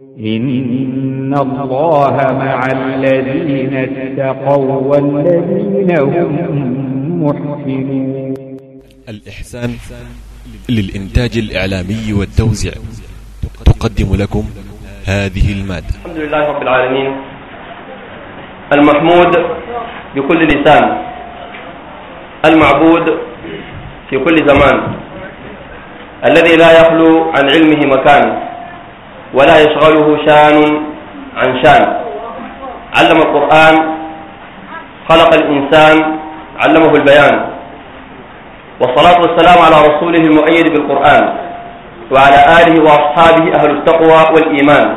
إن الله مع الذين اتقوا والذين هم محسنون الإحسان للإنتاج الإعلامي والتوزيع تقدم لكم هذه المادة. الحمد لله رب العالمين. المحمود بكل لسان. المعبود في كل زمان. الذي لا يخلو عن علمه مكان ولا يشغله شان عن شان. علم القرآن خلق الإنسان علمه البيان. والصلاة والسلام على رسوله المؤيد بالقرآن وعلى آله وأصحابه أهل التقوى والإيمان.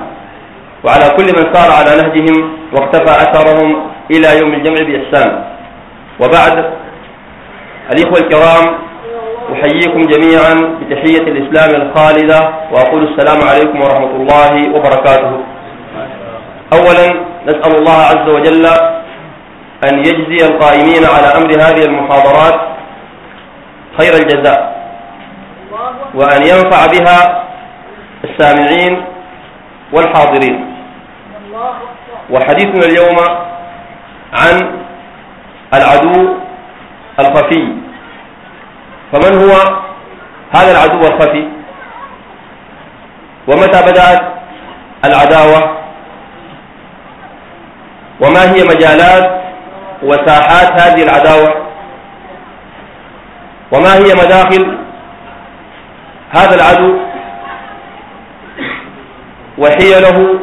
وعلى كل من سار على نهجهم واقتفى أثرهم إلى يوم الجمع بإحسان. وبعد الإخوة الكرام أحييكم جميعا بتحية الإسلام الخالدة وأقول السلام عليكم ورحمة الله وبركاته. أولا نسأل الله عز وجل أن يجزي القائمين على أمر هذه المحاضرات خير الجزاء وأن ينفع بها السامعين والحاضرين. وحديثنا اليوم عن العدو الخفي. فمن هو هذا العدو الخفي؟ ومتى بدأت العداوة؟ وما هي مجالات وساحات هذه العداوة؟ وما هي مداخل هذا العدو؟ وحيله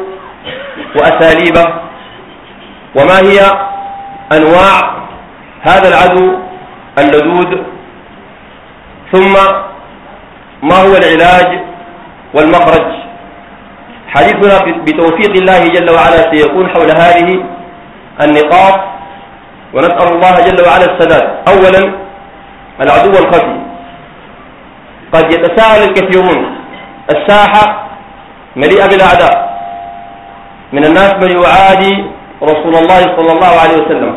وأساليبه؟ وما هي أنواع هذا العدو اللدود ثم ما هو العلاج والمخرج؟ حديثنا بتوفيق الله جل وعلا سيكون حول هذه النقاط ونسأل الله جل وعلا السداد. أولا العدو الخفي. قد يتساءل الكثيرون الساحة مليئة بالأعداء. من الناس من يعادي رسول الله صلى الله عليه وسلم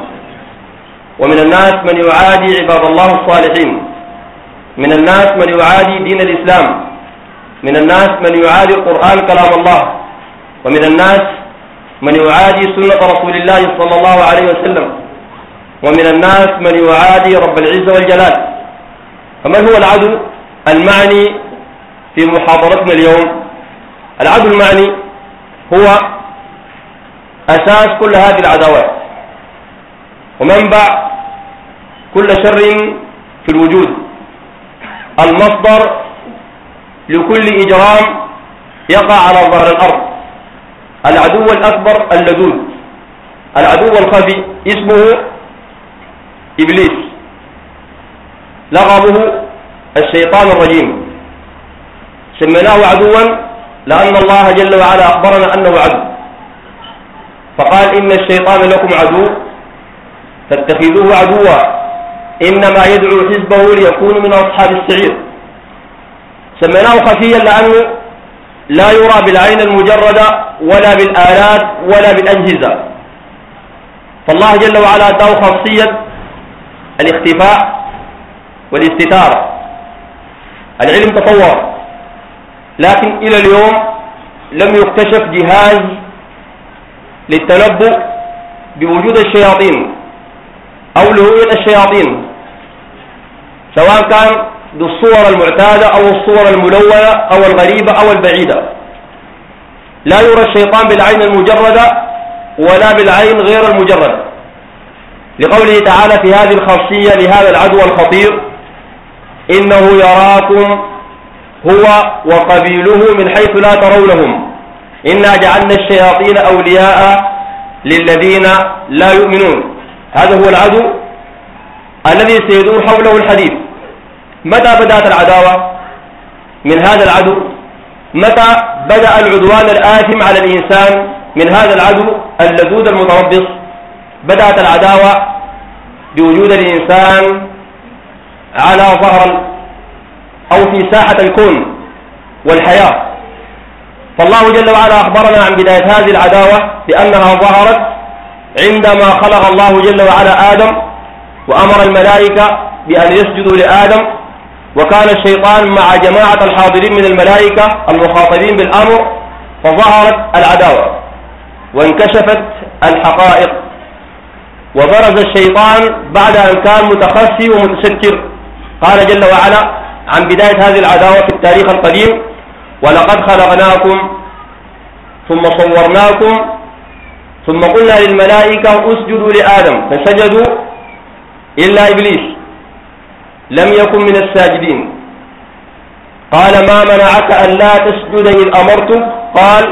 ومن الناس من يعادي عباد الله الصالحين. من الناس من يعادي دين الإسلام. من الناس من يعادي القرآن كلام الله. ومن الناس من يعادي سنة رسول الله صلى الله عليه وسلم. ومن الناس من يعادي رب العزة والجلال. فمن هو العدو؟ المعني في محاضرتنا اليوم. العدو المعني هو أساس كل هذه العداوات. ومنبع كل شر في الوجود. المصدر لكل إجرام يقع على ظهر الأرض. العدو الأكبر اللدود. العدو الخفي اسمه إبليس. لقبه الشيطان الرجيم. سميناه عدوا لأن الله جل وعلا أخبرنا أنه عدو. فقال إن الشيطان لكم عدو فاتخذوه عدوا. إنما يدعو حزبه ليكونوا من أصحاب السعير. سميناه خفيا لأنه لا يرى بالعين المجردة ولا بالآلات ولا بالأجهزة. فالله جل وعلا أداه خاصية الاختفاء والاستتارة العلم تطور لكن إلى اليوم لم يكتشف جهاز للتنبؤ بوجود الشياطين أو لهوية الشياطين. سواء كان بالصور المعتادة أو الصور الملونة أو الغريبة أو البعيدة. لا يرى الشيطان بالعين المجردة ولا بالعين غير المجردة. لقوله تعالى في هذه الخاصية لهذا العدو الخطير إنه يراكم هو وقبيله من حيث لا ترونهم. إنا جعلنا الشياطين أولياء للذين لا يؤمنون. هذا هو العدو الذي سيدور حوله الحديث. متى بدأت العداوة؟ من هذا العدو. متى بدأ العدوان الآثم على الإنسان؟ من هذا العدو اللدود المتربص. بدأت العداوة بوجود الإنسان على ظهر أو في ساحة الكون والحياة. فالله جل وعلا أخبرنا عن بداية هذه العداوة بأنها ظهرت عندما خلق الله جل وعلا آدم وأمر الملائكة بأن يسجدوا لآدم وكان الشيطان مع جماعة الحاضرين من الملائكة المخاطبين بالأمر فظهرت العداوة وانكشفت الحقائق. وبرز الشيطان بعد أن كان متخفي ومتستر. قال جل وعلا عن بداية هذه العداوة في التاريخ القديم ولقد خلقناكم ثم صورناكم ثم قلنا للملائكة اسجدوا لآدم فسجدوا إلا إبليس. لم يكن من الساجدين. قال ما منعك أن لا تسجد إذ أمرتك قال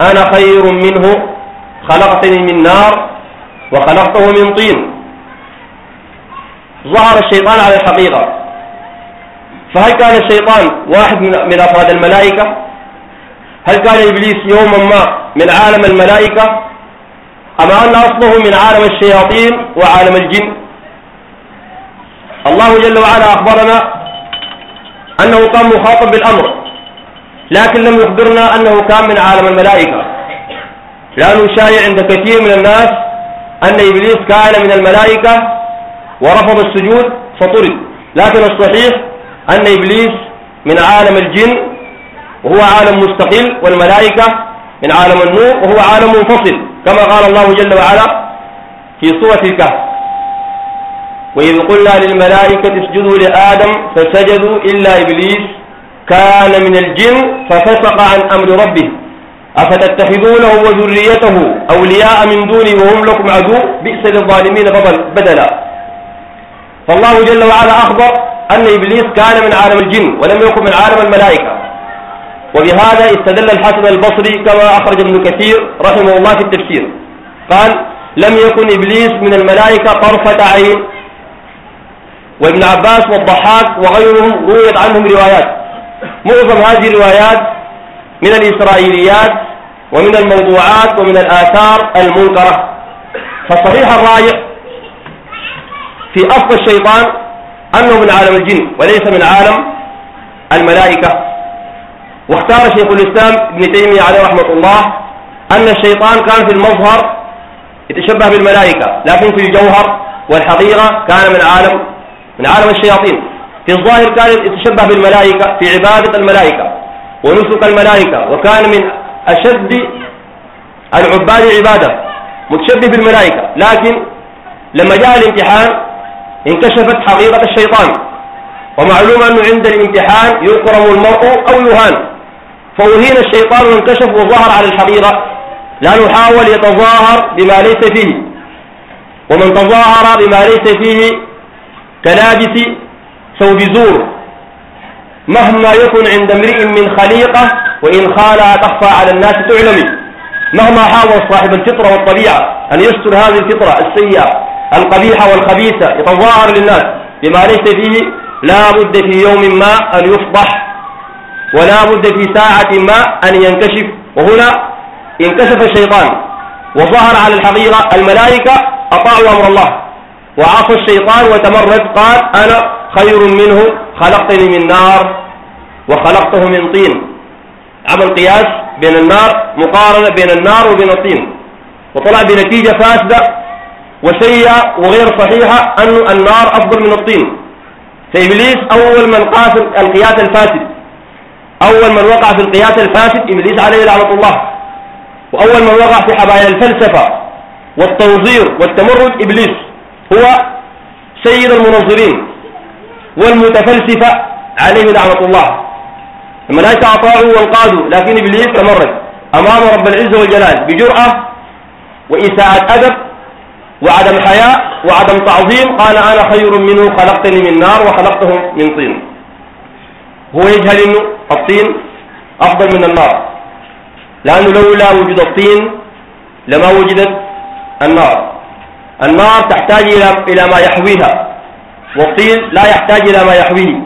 أنا خير منه. خلقتني من نار وخلقته من طين. ظهر الشيطان على الحقيقة. فهل كان الشيطان واحد من أفراد الملائكة؟ هل كان إبليس يوما ما من عالم الملائكة؟ أم أن أصله من عالم الشياطين وعالم الجن؟ الله جل وعلا أخبرنا أنه كان مخاطب بالأمر لكن لم يخبرنا أنه كان من عالم الملائكة. لأنه شايع عند كثير من الناس أن إبليس كان من الملائكة ورفض السجود فطرد. لكن الصحيح أن إبليس من عالم الجن وهو عالم مستقل والملائكة من عالم النور وهو عالم منفصل كما قال الله جل وعلا في سورة الكهف. وإذ قلنا للملائكة اسجدوا لآدم فسجدوا إلا إبليس كان من الجن ففسق عن أمر ربه. أفتتخذونه وذريته أولياء من دوني وهم لكم عدو؟ بئس للظالمين بدلا. فالله جل وعلا أخبر أن إبليس كان من عالم الجن ولم يكن من عالم الملائكة. وبهذا استدل الحسن البصري كما أخرج ابن كثير رحمه الله في التفسير. قال لم يكن إبليس من الملائكة طرفة عين. وابن عباس والضحاك وغيرهم رويت عنهم روايات. معظم هذه الروايات من الإسرائيليات ومن الموضوعات ومن الآثار المنكرة. فالصحيح الراجح في أصل الشيطان أنه من عالم الجن وليس من عالم الملائكة. واختار شيخ الإسلام ابن تيمية عليه رحمة الله أن الشيطان كان في المظهر يتشبه بالملائكة لكن في الجوهر والحقيقة كان من عالم من عالم الشياطين. في الظاهر كان يتشبه بالملائكة في عبادة الملائكة ونسك الملائكة وكان من أشد العباد عبادة متشبه بالملائكة. لكن لما جاء الامتحان انكشفت حقيقة الشيطان. ومعلوم أنه عند الامتحان يكرم المرء أو يهان. فأهين الشيطان وانكشف وظهر على الحقيقة. لأنه حاول يتظاهر بما ليس فيه. ومن تظاهر بما ليس فيه كلابس ثوب زور. مهما يكن عند امرئ من خليقة وإن خالها تخفى على الناس تعلمي. مهما حاول صاحب الفطرة والطبيعة أن يستر هذه الفطرة السيئة القبيحة والخبيثة يتظاهر للناس بما ليس فيه لا بد في يوم ما أن يفضح ولا بد في ساعة ما أن ينكشف. وهنا انكشف الشيطان وظهر على الحقيقة الملائكة أطاعوا أمر الله. وعصى الشيطان وتمرد قال أنا خير منه خلقتني من نار وخلقته من طين. عمل قياس بين النار مقارنة بين النار وبين الطين. وطلع بنتيجة فاسدة وسيئة وغير صحيحة أن النار أفضل من الطين. فإبليس أول من قاس القياس الفاسد. أول من وقع في القياس الفاسد إبليس عليه لعنة الله. وأول من وقع في حبايا الفلسفة والتنظير والتمرد إبليس. هو سيد المنظرين والمتفلسفة عليه لعنة الله. الملائكة أطاعوا وانقادوا لكن إبليس تمرد. أمام رب العزة والجلال بجرأة وإساءة أدب وعدم حياء وعدم تعظيم قال أنا خير منه خلقتني من نار وخلقته من طين. هو يجهل أنه الطين أفضل من النار. لأنه لولا وجود الطين لما وجدت النار. النار تحتاج إلى ما يحويها والطين لا يحتاج إلى ما يحويه.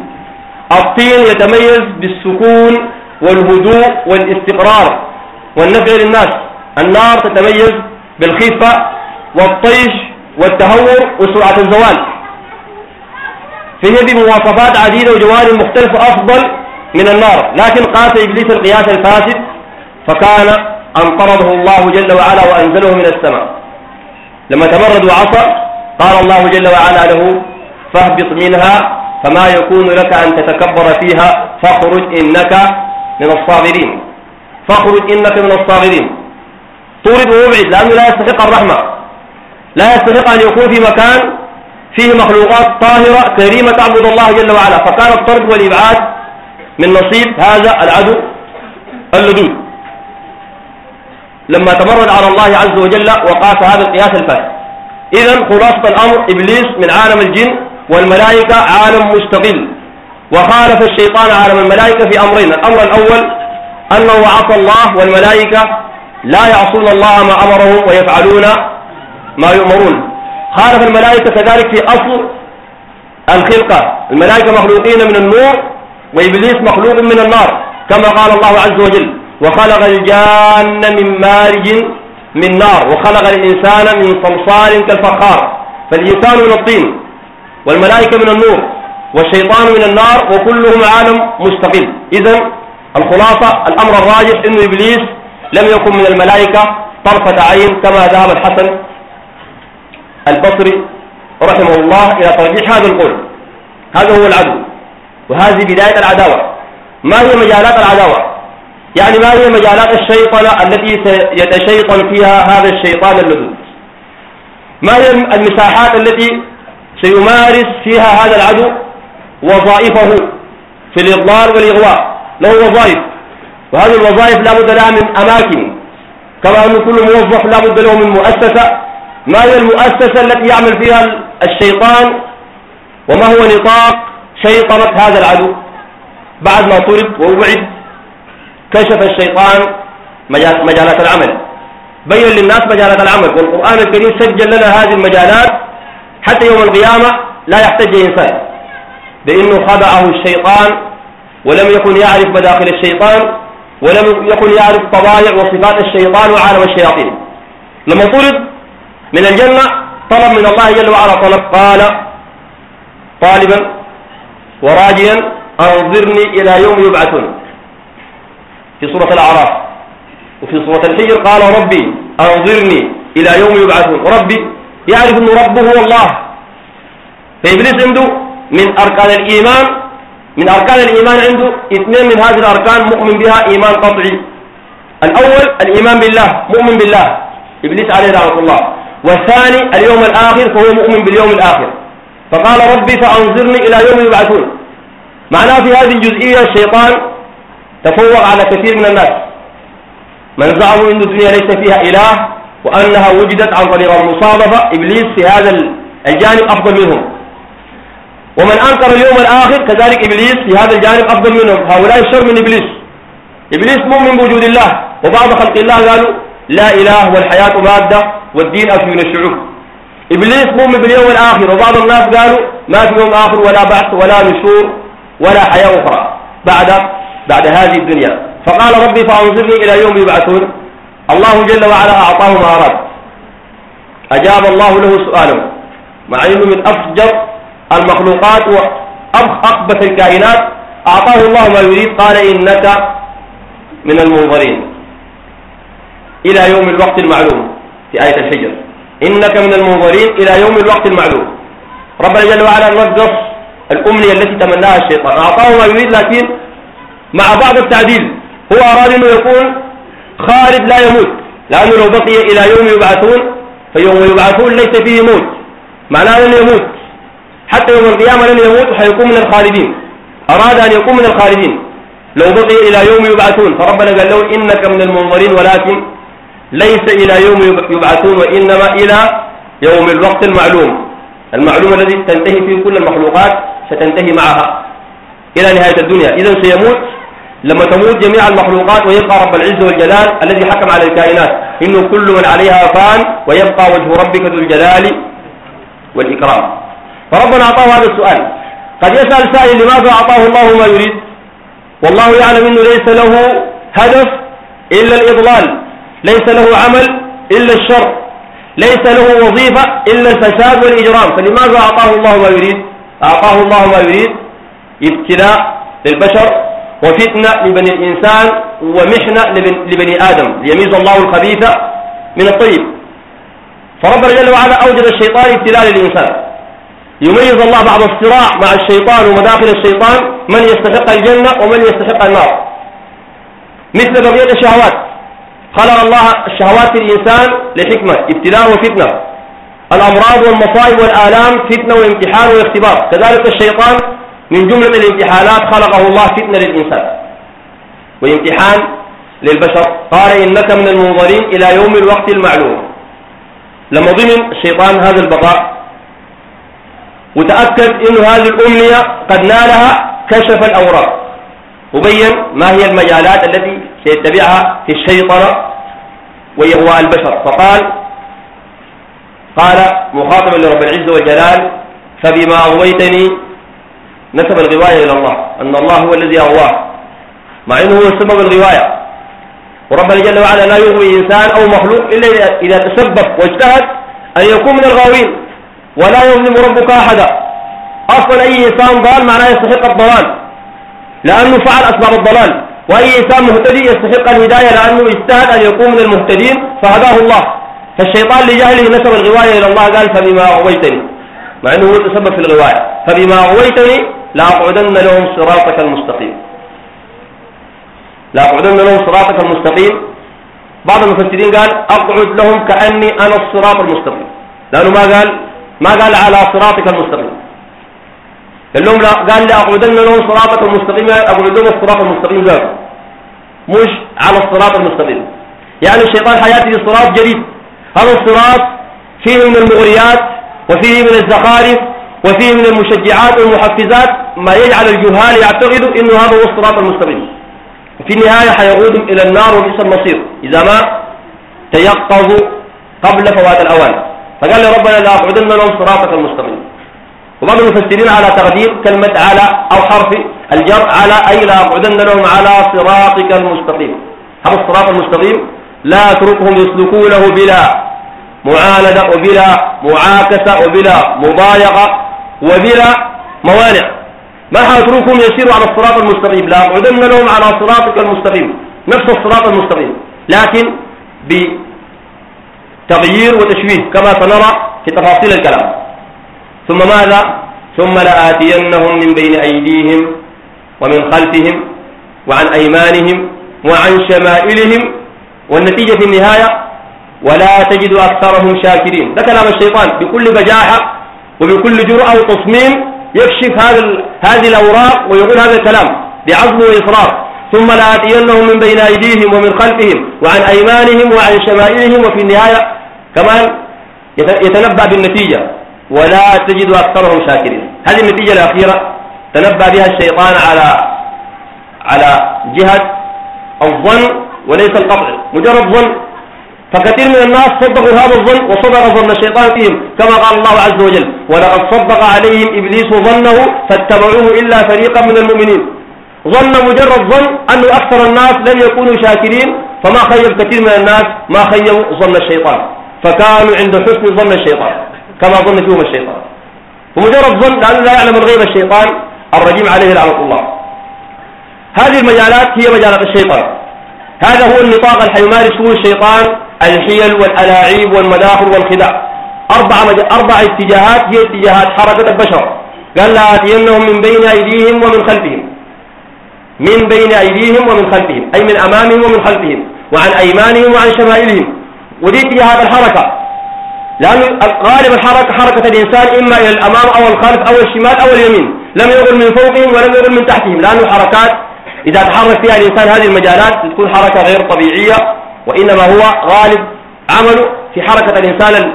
الطين يتميز بالسكون والهدوء والاستقرار والنفع للناس. النار تتميز بالخفة والطيش والتهور وسرعة الزوال. فهي بمواصفات عديدة وجوانب مختلفة أفضل من النار لكن قاس إبليس القياس الفاسد فكان أن طرده الله جل وعلا وأنزله من السماء. لما تمرد وعصى قال الله جل وعلا له فاهبط منها فما يكون لك أن تتكبر فيها فاخرج إنك من الصابرين فاخرج إنك من الصاغرين. طورد وابعد لأنه لا يستحق الرحمة. لا يستحق أن يكون في مكان فيه مخلوقات طاهرة كريمة تعبد الله جل وعلا. فكان الطرد والإبعاد من نصيب هذا العدو اللدود. لما تمرد على الله عز وجل وقاس هذا القياس الفاسد إذا خلاصة الأمر إبليس من عالم الجن والملائكة عالم مستقل. وخالف الشيطان عالم الملائكة في أمرين. الأمر الأول أنه عصى الله والملائكة لا يعصون الله ما أمرهم ويفعلون ما يؤمرون. خالف الملائكة كذلك في أصل الخلقة. الملائكة مخلوقين من النور وإبليس مخلوق من النار كما قال الله عز وجل. وخلق الجان من مارج من نار وخلق الإنسان من صلصال كالفخار. فالإنسان من الطين والملائكة من النور والشيطان من النار وكلهم عالم مستقل. إذا الخلاصة الأمر الراجح أن إبليس لم يكن من الملائكة طرفة عين كما ذهب الحسن البصري رحمه الله إلى ترجيح هذا القول. هذا هو العدو وهذه بداية العداوة. ما هي مجالات العداوة؟ يعني ما هي مجالات الشيطنة التي يتشيطن فيها هذا الشيطان اللدود؟ ما هي المساحات التي سيمارس فيها هذا العدو؟ وظائفه في الإضلال والإغواء. له وظائف. وهذه الوظائف لا بد لها من أماكن. كما أن كل موظف لا بد له من مؤسسة. ما هي المؤسسة التي يعمل فيها الشيطان؟ وما هو نطاق شيطنة هذا العدو؟ بعد ما طرد ووعد كشف الشيطان مجالات العمل. بين للناس مجالات العمل. والقرآن الكريم سجل لنا هذه المجالات حتى يوم القيامة لا يحتج إنسان. بأنه خدعه الشيطان ولم يكن يعرف مداخل الشيطان ولم يكن يعرف طبائع وصفات الشيطان وعالم الشياطين. لما طرد من الجنة طلب من الله جل وعلا طلب قال طالبا وراجيا أنظرني إلى يوم يبعثون. في سورة الأعراف. وفي سورة الحجر قال ربي أنظرني إلى يوم يبعثون. ربي يعرف أن ربه هو الله. فإبليس عنده من أركان الإيمان من أركان الإيمان عنده اثنين من هذه الأركان مؤمن بها إيمان قطعي. الأول الإيمان بالله مؤمن بالله. إبليس عليه رحمة الله. والثاني اليوم الآخر فهو مؤمن باليوم الآخر. فقال ربي فأنظرني إلى يوم يبعثون. معناه في هذه الجزئية الشيطان تفوق على كثير من الناس. من زعموا أن الدنيا ليس فيها إله وأنها وجدت عن طريق المصادفة إبليس في هذا الجانب أفضل منهم. ومن أنكر اليوم الآخر كذلك إبليس في هذا الجانب أفضل منهم. هؤلاء الشر من إبليس. إبليس مؤمن بوجود الله. وبعض خلق الله قالوا لا إله والحياة مادة والدين أفيون الشعوب. إبليس مؤمن باليوم الآخر. وبعض الناس قالوا ما في يوم آخر ولا بعث ولا نشور ولا حياة أخرى. بعد بعد هذه الدنيا. فقال ربي فأنظرني إلى يوم يبعثون. الله جل وعلا أعطاه ما أراد. أجاب الله له سؤاله. مع أنه من أفجر المخلوقات وأخبث الكائنات. أعطاه الله ما يريد. قال إنك من المنظرين. إلى يوم الوقت المعلوم في آية الحجر. إنك من المنظرين إلى يوم الوقت المعلوم. ربنا جل وعلا نقص الأمنية التي تمناها الشيطان. أعطاه ما يريد لكن مع بعض التعديل. هو أراد أنه يكون خالد لا يموت لأنه لو بقي إلى يوم يبعثون فيوم يبعثون ليس فيه موت. معناه لن يموت. حتى يوم القيامة لن يموت وحيكون من الخالدين. أراد أن يكون من الخالدين. لو بقي إلى يوم يبعثون فربنا قال له إنك من المنظرين ولكن ليس إلى يوم يبعثون وإنما إلى يوم الوقت المعلوم. المعلوم الذي تنتهي فيه كل المخلوقات ستنتهي معها. إلى نهاية الدنيا. إذا سيموت لما تموت جميع المخلوقات ويبقى رب العز والجلال الذي حكم على الكائنات. إنه كل من عليها فان ويبقى وجه ربك ذو الجلال والإكرام. فربنا أعطاه هذا السؤال. قد يسأل سائل لماذا أعطاه الله ما يريد؟ والله يعلم أنه ليس له هدف إلا الإضلال ليس له عمل إلا الشر ليس له وظيفة إلا الفساد والإجرام. فلماذا أعطاه الله ما يريد؟ أعطاه الله ما يريد ابتلاء للبشر وفتنة لبني الإنسان ومحنة لبني آدم. ليميز الله الخبيث من الطيب. فربنا جل وعلا أوجد الشيطان ابتلاء للإنسان. يميز الله بعد الصراع مع الشيطان ومداخل الشيطان من يستحق الجنة ومن يستحق النار. مثل بقية الشهوات. خلق الله الشهوات في الإنسان لحكمة ابتلاء وفتنة. الأمراض والمصائب والآلام فتنة وامتحان واختبار. كذلك الشيطان من جملة الامتحانات خلقه الله فتنة للإنسان. وامتحان للبشر. قال إنك من المنظرين إلى يوم الوقت المعلوم. لما ضمن الشيطان هذا البقاء. وتأكد أن هذه الأمنية قد نالها كشف الأوراق. وبين ما هي المجالات التي سيتبعها في الشيطنة وهو البشر. فقال قال مخاطبا لرب العزة والجلال فبما أغويتني نسب الغواية إلى الله أن الله هو الذي أغواه. مع أنه هو سبب الغواية. وربنا جل وعلا لا يغوي إنسان أو مخلوق إلا إذا تسبب واجتهد أن يكون من الغاوين. ولا يظلم ربك أحدا. أصلا أي إنسان ضال معناه يستحق الضلال. لأنه فعل أسباب الضلال. وأي إنسان مهتدي يستحق الهداية لأنه اجتهد أن يكون من المهتدين فهداه الله. فالشيطان لجهله نسب الغواية إلى الله قال فبما أغويتني. مع أنه هو تسبب في الغواية. فبما أغويتني لأقعدن لهم صراطك المستقيم. لأقعدن لهم صراطك المستقيم. بعض المفسرين قال أقعد لهم كأني أنا الصراط المستقيم. لأنه ما قال ما قال على صراطك المستقيم. قال لهم لا قال لأقعدن لهم صراطك المستقيم. أقعد لهم الصراط المستقيم ذاته مش على الصراط المستقيم. يعني الشيطان حياته صراط جديد. هذا الصراط فيه من المغريات وفيه من الزخارف وفيه من المشجعات والمحفزات ما يجعل الجهال يعتقدوا إنه هذا هو الصراط المستقيم. وفي النهاية حيقودهم إلى النار وبئس المصير. إذا ما تيقظوا قبل فوات الأوان. فقال لي ربنا لا أقعدن لهم صراطك المستقيم. وبعض المفسرين على تقدير كلمة على أو حرف الجر على أي لا أقعدن لهم على صراطك المستقيم. هذا الصراط المستقيم لا اتركهم يسلكونه بلا معاندة وبلا معاكسة وبلا مضايقة وبلا موانع. ما حاتركهم يسيروا على الصراط المستقيم. لا أقعدن لهم على صراطك المستقيم. نفس الصراط المستقيم. لكن بتغيير وتشويه كما سنرى في تفاصيل الكلام. ثم ماذا؟ ثم لآتينهم من بين أيديهم ومن خلفهم وعن أيمانهم وعن شمائلهم. والنتيجة في النهاية ولا تجد أكثرهم شاكرين. ده كلام الشيطان بكل بجاحة وبكل جرأة وتصميم يكشف هذا هذه الأوراق ويقول هذا الكلام بعزم وإصرار. ثم لآتينهم من بين أيديهم ومن خلفهم وعن أيمانهم وعن شمائلهم وفي النهاية كمان يتنبأ بالنتيجة. ولا تجد أكثرهم شاكرين. هذه النتيجة الأخيرة. تنبأ بها الشيطان على على جهة الظن وليس القطع مجرد ظن. فكثير من الناس صدقوا هذا الظن وصدق ظن الشيطان فيهم كما قال الله عز وجل ولقد صدق عليهم إبليس ظنه فاتبعوه إلا فريقا من المؤمنين. ظن مجرد ظن أن أكثر الناس لم يكونوا شاكرين فما خيب كثير من الناس ما خيبوا ظن الشيطان فكانوا عند حسن ظن الشيطان كما ظن فيهم الشيطان. ومجرد ظن لأنه لا يعلم الغيب الشيطان الرجيم عليه لعنة الله. هذه المجالات هي مجالات الشيطان. هذا هو النطاق اللي حيمارسه الشيطان؟ الحيل والألاعيب والمداخل والخداع. أربع, أربع اتجاهات هي اتجاهات حركة البشر. قال لآتينهم من بين أيديهم ومن خلفهم. من بين أيديهم ومن خلفهم أي من أمامهم ومن خلفهم وعن أيمانهم وعن شمائلهم. ودي اتجاهات الحركة. لأن غالب الحركة حركة الإنسان إما إلى الأمام أو الخلف أو الشمال أو اليمين. لم يقل من فوقهم ولم يقل من تحتهم. لأنه حركات إذا تحرك فيها الإنسان هذه المجالات تكون حركة غير طبيعية. وإنما هو غالب عمله في حركة الإنسان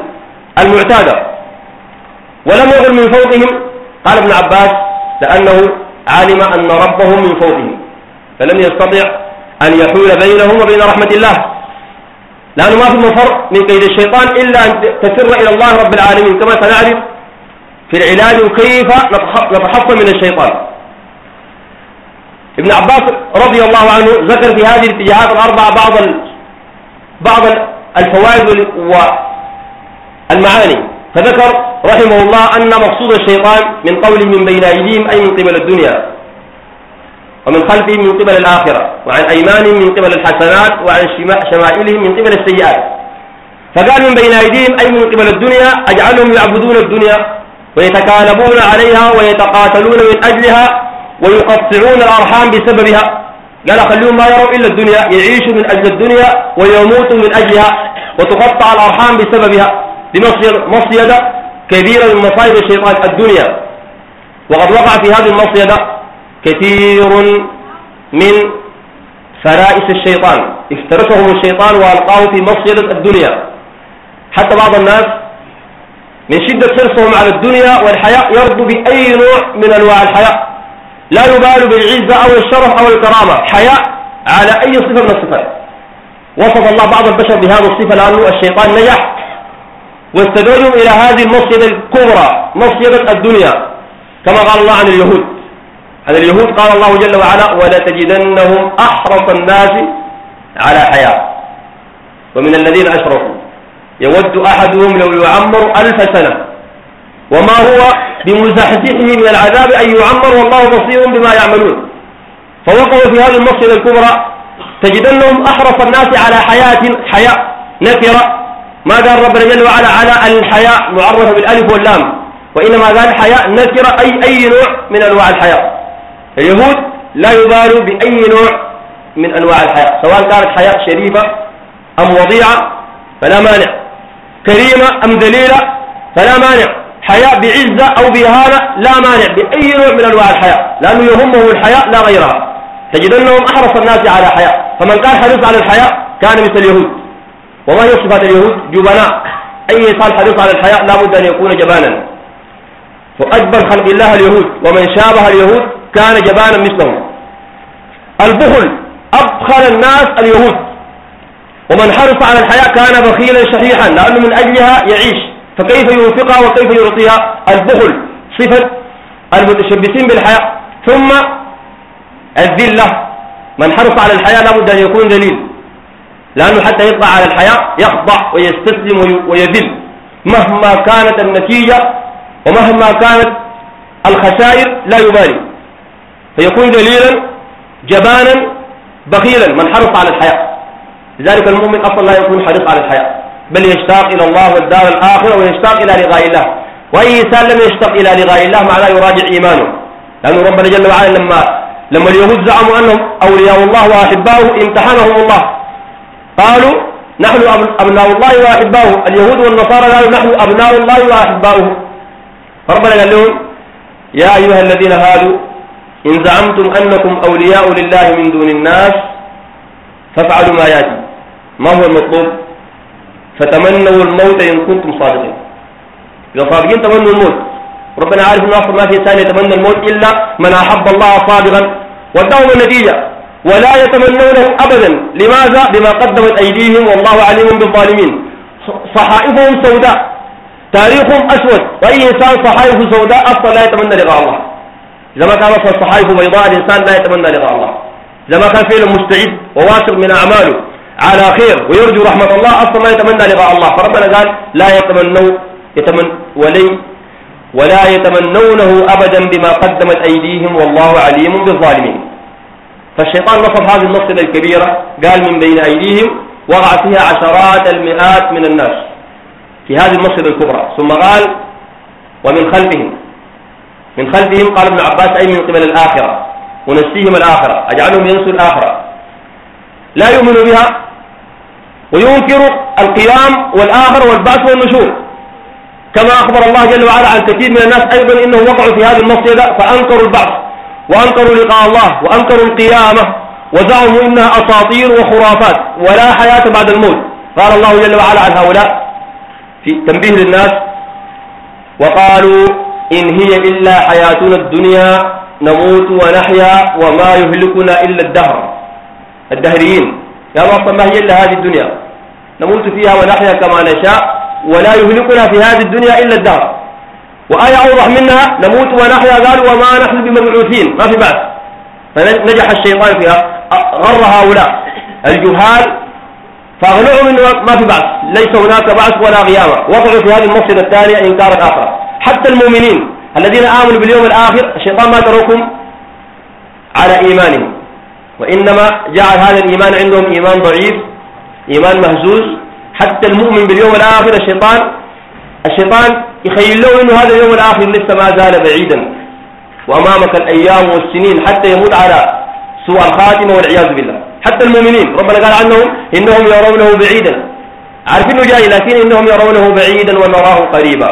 المعتادة. ولم يقل من فوقهم قال ابن عباس لأنه علم أن ربهم من فوقهم فلم يستطع أن يحول بينهم وبين رحمة الله. لأنه ما في مفر من كيد الشيطان إلا أن تسر إلى الله رب العالمين كما سنعرف في العلاج كيف نتحصن من الشيطان. ابن عباس رضي الله عنه ذكر في هذه الاتجاهات الأربعة بعض بعض الفوائد والمعاني فذكر رحمه الله أن مقصود الشيطان من قوله من بين أيديهم أي من قبل الدنيا ومن خلفهم من قبل الآخرة وعن أيمانهم من قبل الحسنات وعن شمائلهم من قبل السيئات. فقال من بين أيديهم أي من قبل الدنيا أجعلهم يعبدون الدنيا ويتكالبون عليها ويتقاتلون من أجلها ويقطعون الأرحام بسببها. قال خليهم ما يروا إلا الدنيا يعيشوا من أجل الدنيا ويموتوا من أجلها وتقطع الأرحام بسببها. مصيدة كبيرة من مصائب الشيطان الدنيا. وقد وقع في هذه المصيدة كثير من فرائس الشيطان. افترسهم الشيطان وألقاه في مصيدة الدنيا. حتى بعض الناس من شدة حرصهم على الدنيا والحياة يرضوا بأي نوع من أنواع الحياة. لا يبال بالعزة أو الشرف أو الكرامة. حياء على أي صفة من الصفات. وصف الله بعض البشر بهذه الصفة لأنه الشيطان نجح. واستدعوهم إلى هذه المصيدة الكبرى مصيدة الدنيا. كما قال الله عن اليهود. عن اليهود قال الله جل وعلا ولتجدنهم أحرص الناس على حياة. ومن الذين أشركوا يود أحدهم لو يعمر ألف سنة. وما هو بمزحزحه من العذاب أن يعمر والله بصير بما يعملون. فوقعوا في هذه المصيدة الكبرى تجدنهم أحرص الناس على حياة حياة نكرة. ما قال ربنا جل وعلا على الحياة معرفة بالألف واللام. وإنما قال حياة نكرة أي أي نوع من أنواع الحياة اليهود لا يبالوا بأي نوع من أنواع الحياة سواء كانت حياة شريفة أم وضيعة فلا مانع. كريمة أم ذليلة فلا مانع. حياة بعزة أو بإهانة لا مانع بأي نوع من أنواع الحياة. لأنه يهمهم الحياة لا غيرها. تجدنهم أحرص الناس على حياة. فمن كان حريص على الحياة كان مثل اليهود. وما هي صفات اليهود؟ جبناء. أي إنسان حريص على الحياة لا بد أن يكون جبانا. وأجبر خلق الله اليهود ومن شابه اليهود كان جبانا مثلهم. البخل أبخل الناس اليهود. ومن حرص على الحياة كان بخيلا شحيحا لأنه من أجلها يعيش. فكيف ينفقها وكيف يعطيها؟ البخل صفة المتشبثين بالحياة. ثم الذلة من حرص على الحياة لابد أن يكون ذليل لأنه حتى يطلع على الحياة يخضع ويستسلم ويذل. مهما كانت النتيجة ومهما كانت الخسائر لا يبالي. فيكون ذليلا جبانا بخيلا من حرص على الحياة. لذلك المؤمن أصلا لا يكون حريص على الحياة. بل يشتاق إلى الله والدار الآخرة ويشتاق إلى لقاء الله. وأي إنسان لم يشتاق إلى لقاء الله معناه يراجع إيمانه. لأن ربنا جل وعلا لما لما اليهود زعموا أنهم أولياء الله وأحباؤه امتحنهم الله. قالوا نحن أبناء الله وأحباؤه. اليهود والنصارى قالوا نحن أبناء الله وأحباؤه. فربنا قال لهم يا أيها الذين هادوا إن زعمتم أنكم أولياء لله من دون الناس فافعلوا ما يأتي. ما هو المطلوب؟ فتمنوا الموت إن كنتم صادقين. إذا صادقين تمنوا الموت. ربنا عارف إنه أصلا ما في انسان يتمنى الموت إلا من أحب الله صادقا. واداهم النتيجة. ولا يتمنونه ابدا. لماذا؟ بما قدمت أيديهم والله عليم بالظالمين. صحائفهم سوداء. تاريخهم أسود. وأي إنسان صحائفه سوداء أصلا لا يتمنى لقاء الله. إذا ما كان أصلا صحائفه بيضاء الإنسان لا يتمنى لقاء الله. إذا ما كان فعلا مستعد وواثق من أعماله. على خير. ويرجو رحمة الله. أصلا ما يتمنى لقاء الله. فربنا قال لا يتمنوا يتمن ولي ولا يتمنونه أبدا بما قدمت أيديهم والله عليم بالظالمين. فالشيطان نصب هذه النصب الكبيرة. قال من بين أيديهم وقع فيها عشرات المئات من الناس في هذه النصب الكبرى. ثم قال ومن خلفهم. من خلفهم قال ابن عباس أي من قبل الآخرة. ونسيهم الآخرة. أجعلهم ينسوا الآخرة. لا يؤمن بها. وينكر القيام والآخر والبعث والنشور. كما أخبر الله جل وعلا عن كثير من الناس أيضا إنهم وقعوا في هذه المصيدة فأنكروا البعث وأنكروا لقاء الله وأنكروا القيامة وزعموا إنها أساطير وخرافات ولا حياة بعد الموت. قال الله جل وعلا عن هؤلاء في تنبيه للناس وقالوا إن هي إلا حياتنا الدنيا نموت ونحيا وما يهلكنا إلا الدهر. الدهريين. قالوا أصلا ما هي إلا هذه الدنيا. نموت فيها ونحيا كما نشاء ولا يهلكنا في هذه الدنيا إلا الدهر. وآية أوضح منها نموت ونحيا قال وما نحن بمبعوثين. ما في بعث فنجح الشيطان فيها. غر هؤلاء. الجهال فأغنعوا من ما في بعث ليس هناك بعث ولا قيامة. وقعوا في هذه المفسدة الثانية إنكار الآخرة حتى المؤمنين الذين آمنوا باليوم الآخر الشيطان ما تركهم على إيمانهم. وإنما جعل هذا الإيمان عندهم إيمان ضعيف إيمان مهزوز. حتى المؤمن باليوم الآخر الشيطان الشيطان يخيل له أنه هذا اليوم الآخر لسه ما زال بعيدا. وأمامك الأيام والسنين حتى يموت على سوء الخاتمة والعياذ بالله. حتى المؤمنين ربنا قال عنهم إنهم يرونه بعيدا. عارفينه جاي لكن إنهم يرونه بعيدا ونراه قريبا.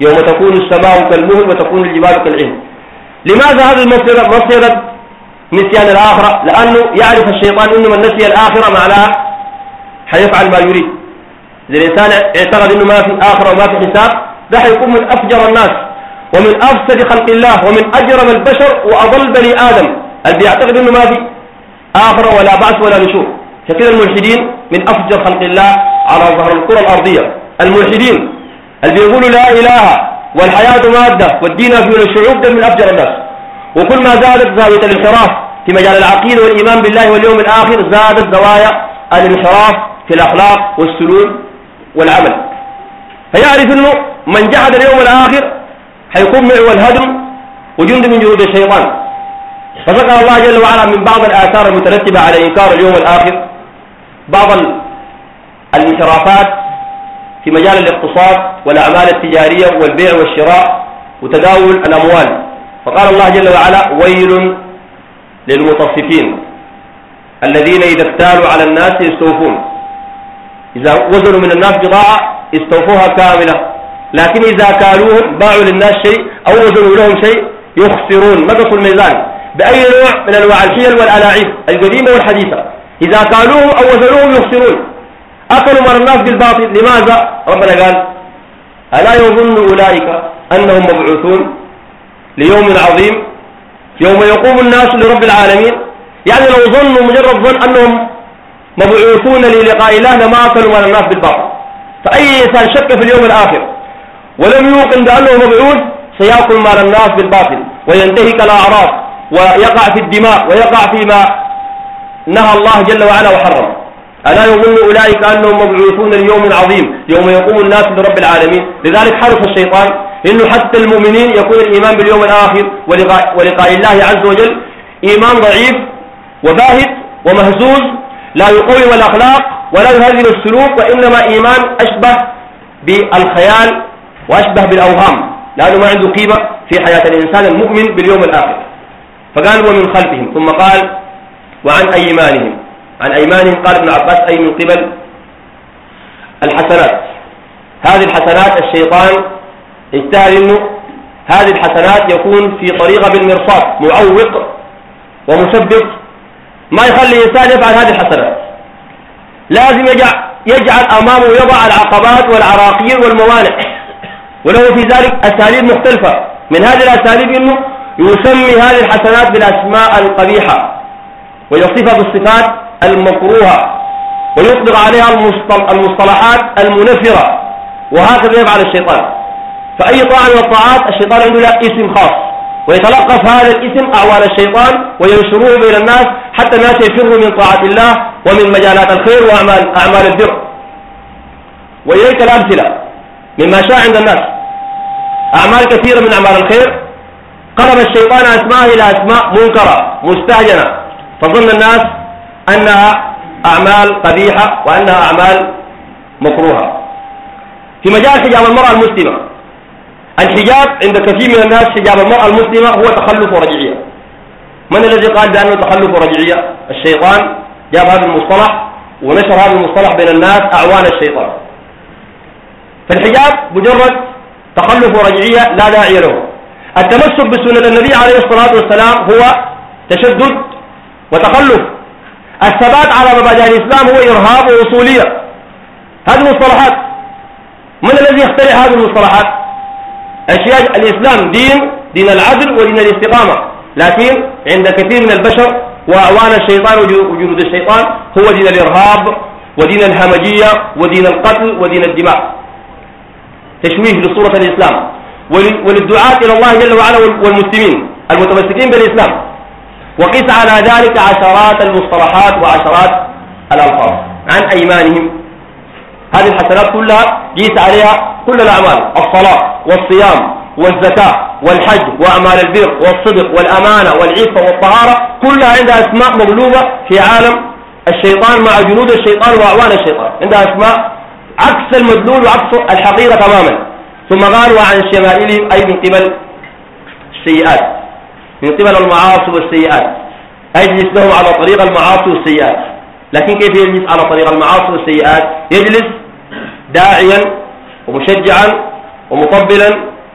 يوم تكون السماء كالمهل وتكون الجبال كالعهن. لماذا هذه المصيرة؟ مصيرة نسيان الآخرة لأنه يعرف الشيطان إنه من نسي الآخرة معناها حيفعل ما يريد. إذا الإنسان اعتقد إنه ما في آخرة وما في حساب ده حيكون من أفجر الناس ومن أفسد خلق الله ومن أجرم البشر وأضل بني آدم. اللي بيعتقد إنه ما في آخرة ولا بعث ولا نشور. فكذا الملحدين من أفجر خلق الله على ظهر الكرة الأرضية. الملحدين اللي بيقولوا لا إله والحياة مادة والدين في الشعوب ده من أفجر الناس. وكل ما زادت زاوية الانحراف في مجال العقيدة والإيمان بالله واليوم الآخر زادت زوايا الانحراف في الأخلاق والسلوك والعمل. فيعرف أنه من جحد اليوم الآخر حيكون معه الهدم وجند من جنود الشيطان. فذكر الله جل وعلا من بعض الآثار المترتبة على إنكار اليوم الآخر بعض الانحرافات في مجال الاقتصاد والأعمال التجارية والبيع والشراء وتداول الأموال. فقال الله جل وعلا ويل للمطففين الذين إذا اكتالوا على الناس يستوفون. إذا وزنوا من الناس بضاعة استوفوها كاملة. لكن إذا كالوهم باعوا للناس شيء أو وزنوا لهم شيء يخسرون. نقصوا الميزان؟ بأي نوع من أنواع الحيل والألاعيب القديمة والحديثة. إذا كالوهم أو وزنوهم يخسرون. أكلوا من الناس بالباطل. لماذا؟ ربنا قال ألا يظن أولئك أنهم مبعوثون؟ ليوم عظيم يوم يقوم الناس لرب العالمين. يعني لو ظنوا مجرد ظن أنهم مبعوثون للقاء الله لما أكلوا من الناس بالباطل فأي إنسان شك في اليوم الآخر ولم يوقن بأنه مبعوث سيأكل مال الناس بالباطل وينتهك الأعراض ويقع في الدماء ويقع فيما نهى الله جل وعلا وحرم. ألا يظن أولئك أنهم مبعوثون ليوم عظيم يوم يقوم الناس لرب العالمين. لذلك حرص الشيطان إنه حتى المؤمنين يكون الإيمان باليوم الآخر ولقاء, ولقاء الله عز وجل. إيمان ضعيف وباهت ومهزوز لا يقوم الأخلاق ولا يهذب السلوك وإنما إيمان أشبه بالخيال وأشبه بالأوهام. لأنه ما عنده قيمة في حياة الإنسان المؤمن باليوم الآخر. فقال ومن خلفهم ثم قال وعن أيمانهم؟ عن أيمانهم قال ابن عباس أي من قبل؟ الحسنات. هذه الحسنات الشيطان اجتهد انه هذه الحسنات يكون في طريقة بالمرصاد معوق ومثبط ما يخلي الإنسان يفعل هذه الحسنات. لازم يجعل, يجعل أمامه يضع العقبات والعراقيل والموانع. وله في ذلك أساليب مختلفة. من هذه الأساليب أنه يسمي هذه الحسنات بالأسماء القبيحة ويصفها بالصفات المكروهة ويطلق عليها المصطلحات المنفرة. وهكذا يفعل الشيطان. فأي طاعة من الطاعات؟ الشيطان عنده له اسم خاص. ويتلقف هذا الاسم أعوال الشيطان وينشروه بين الناس حتى الناس يفروا من طاعة الله ومن مجالات الخير وأعمال أعمال البر. وإليك الأمثلة مما شاء عند الناس. أعمال كثيرة من أعمال الخير. قلب الشيطان أسماء إلى أسماء منكرة مستهجنة. فظن الناس أنها أعمال قبيحة وأنها أعمال مكروهة. في مجال حجاب المرأة المسلمة الحجاب عند كثير من الناس حجاب المرأة المسلمة هو تخلف ورجعية. من الذي قال بأنه تخلف ورجعية؟ الشيطان جاب هذا المصطلح ونشر هذا المصطلح بين الناس أعوان الشيطان. فالحجاب مجرد تخلف ورجعية لا داعي له. التمسك بسنة النبي عليه الصلاة والسلام هو تشدد وتخلف. الثبات على مبادئ الإسلام هو إرهاب ووصولية هذه المصطلحات. من الذي يخترع هذه المصطلحات؟ أشياء الإسلام دين دين العدل ودين الاستقامة. لكن عند كثير من البشر وأعوان الشيطان وجنود الشيطان هو دين الإرهاب ودين الهمجية ودين القتل ودين الدماء. تشويه لصورة الإسلام. وللدعاة إلى الله جل وعلا والمسلمين المتمسكين بالإسلام. وقس على ذلك عشرات المصطلحات وعشرات الألفاظ. عن أيمانهم هذه الحسنات كلها جيت عليها كل الأعمال الصلاة والصيام والزكاة والحج وأعمال البر والصدق والأمانة والعفة والطهارة كلها عندها أسماء مغلوبة في عالم الشيطان مع جنود الشيطان وأعوان الشيطان. عندها أسماء عكس المدلول وعكس الحقيقة تماما. ثم قال وعن شمائلهم أي من قبل السيئات. من قبل المعاصي والسيئات. أجلس لهم على طريق المعاصي والسيئات. لكن كيف يجلس على طريق المعاصي والسيئات؟ يجلس داعيا ومشجعا ومطبلا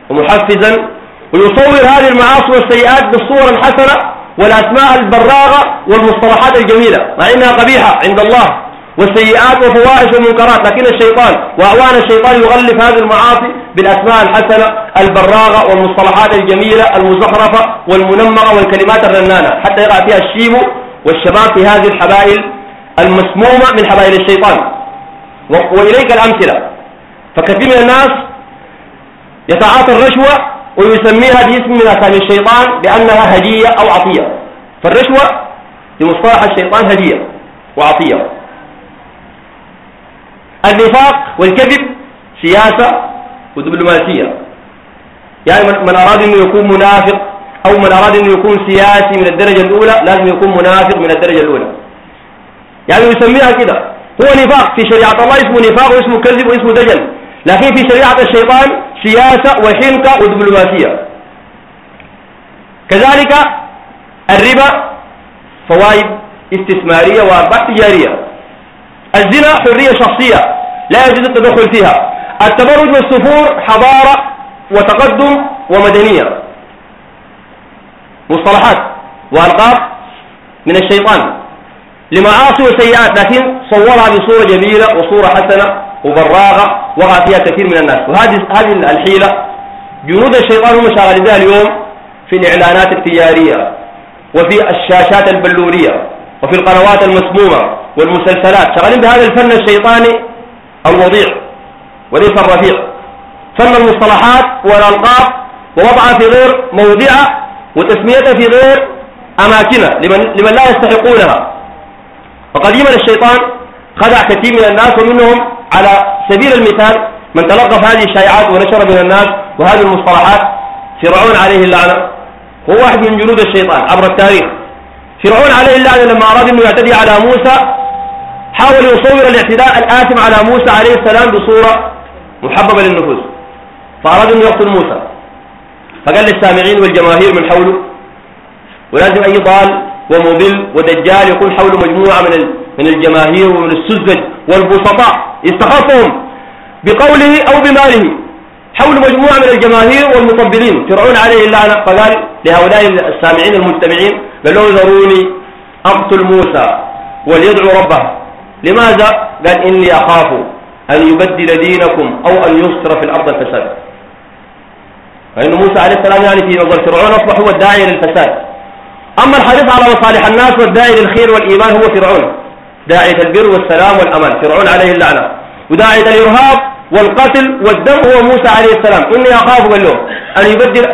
ومحفزا ويصور هذه المعاصي والسيئات بالصور الحسنة والأسماء البراغة والمصطلحات الجميلة مع إنها قبيحة عند الله والسيئات وفواحش ومنكرات لكن الشيطان وأعوان الشيطان يغلف هذه المعاصي بالأسماء الحسنة البراغة والمصطلحات الجميلة المزخرفة والمنمقة والكلمات الرنانة حتى يقع فيها الشيب والشباب في هذه الحبائل المسمومة من حبائل الشيطان. وإليك الأمثلة. فكثير من الناس يتعاطى الرشوة ويسميها باسم من أسامي الشيطان بأنها هدية أو عطية. فالرشوة بمصطلح الشيطان هدية وعطية. النفاق والكذب سياسة ودبلوماسية. يعني من أراد أنه يكون منافق أو من أراد أنه يكون سياسي من الدرجة الأولى لازم يكون منافق من الدرجة الأولى. يعني يسميها كده. هو نفاق في شريعة الله اسمه نفاق واسمه كذب واسمه دجل. لكن في شريعة الشيطان سياسة وحنكة ودبلوماسية. كذلك الربا فوائد استثمارية وأرباح تجارية الزنا حرية شخصية لا يجوز التدخل فيها. التبرج والسفور حضارة وتقدم ومدنية. مصطلحات وألقاب من الشيطان لمعاصي وسيئات لكن صورها بصورة جميلة وصورة حسنة وبراغة وقع فيها كثير من الناس. وهذه هذه الحيلة. جنود الشيطان هم شغالين اليوم في الإعلانات التجارية وفي الشاشات البلورية وفي القنوات المسمومة والمسلسلات. شغالين بهذا الفن الشيطاني الوضيع وليس الرفيع فن المصطلحات والألقاب ووضعها في غير موضعها وتسميتها في غير أماكنها لمن, لمن لا يستحقونها. فقديما الشيطان خدع كثير من الناس ومنهم على سبيل المثال من تلقف هذه الشائعات ونشر بين الناس وهذه المصطلحات فرعون عليه اللعنة. هو واحد من جنود الشيطان عبر التاريخ. فرعون عليه اللعنة لما أراد أنه يعتدي على موسى حاول يصور الاعتداء الآثم على موسى عليه السلام بصورة محببة للنفوس. فأراد أن يقتل موسى. فقال للسامعين والجماهير من حوله ولازم أي ضال ومضل ودجال يكون حوله مجموعة من من الجماهير ومن السذج والبسطاء يستخفهم بقوله أو بماله. حول مجموعة من الجماهير والمطبلين. فرعون عليه اللعنة فقال لهؤلاء السامعين المجتمعين له ذروني أقتل موسى وليدعو ربه. لماذا؟ قال إني أخاف أن يبدل دينكم أو أن يصر في الأرض الفساد. فإن موسى عليه السلام يعني في نظر فرعون أصبح هو الداعي للفساد. أما الحديث على مصالح الناس والداعي للخير والإيمان هو فرعون. داعية البر والسلام والأمان. فرعون عليه اللعنة. وداعية الإرهاب والقتل والدم هو موسى عليه السلام. إني أخاف قال له أن يبدل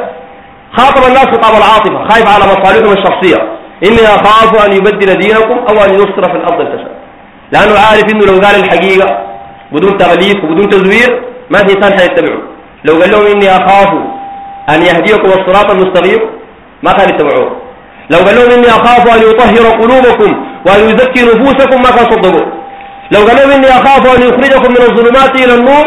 خاطب الناس خطاب العاطفة خايف على مصالحهم الشخصية. إني أخاف أن يبدل دينكم أو أن يصر في الأرض الفساد. لأنه عارف إنه لو قال الحقيقة بدون تغليف وبدون تزوير ما في إنسان حيتبعه. لو قال لهم إني أخاف أن يهديكم الصراط المستقيم ما كان يتبعوه. لو قال لهم إني أخاف أن يطهر قلوبكم وأن يزكي نفوسكم ما كان صدقوا لو قال لهم إني أخاف أن يخرجكم من الظلمات إلى النور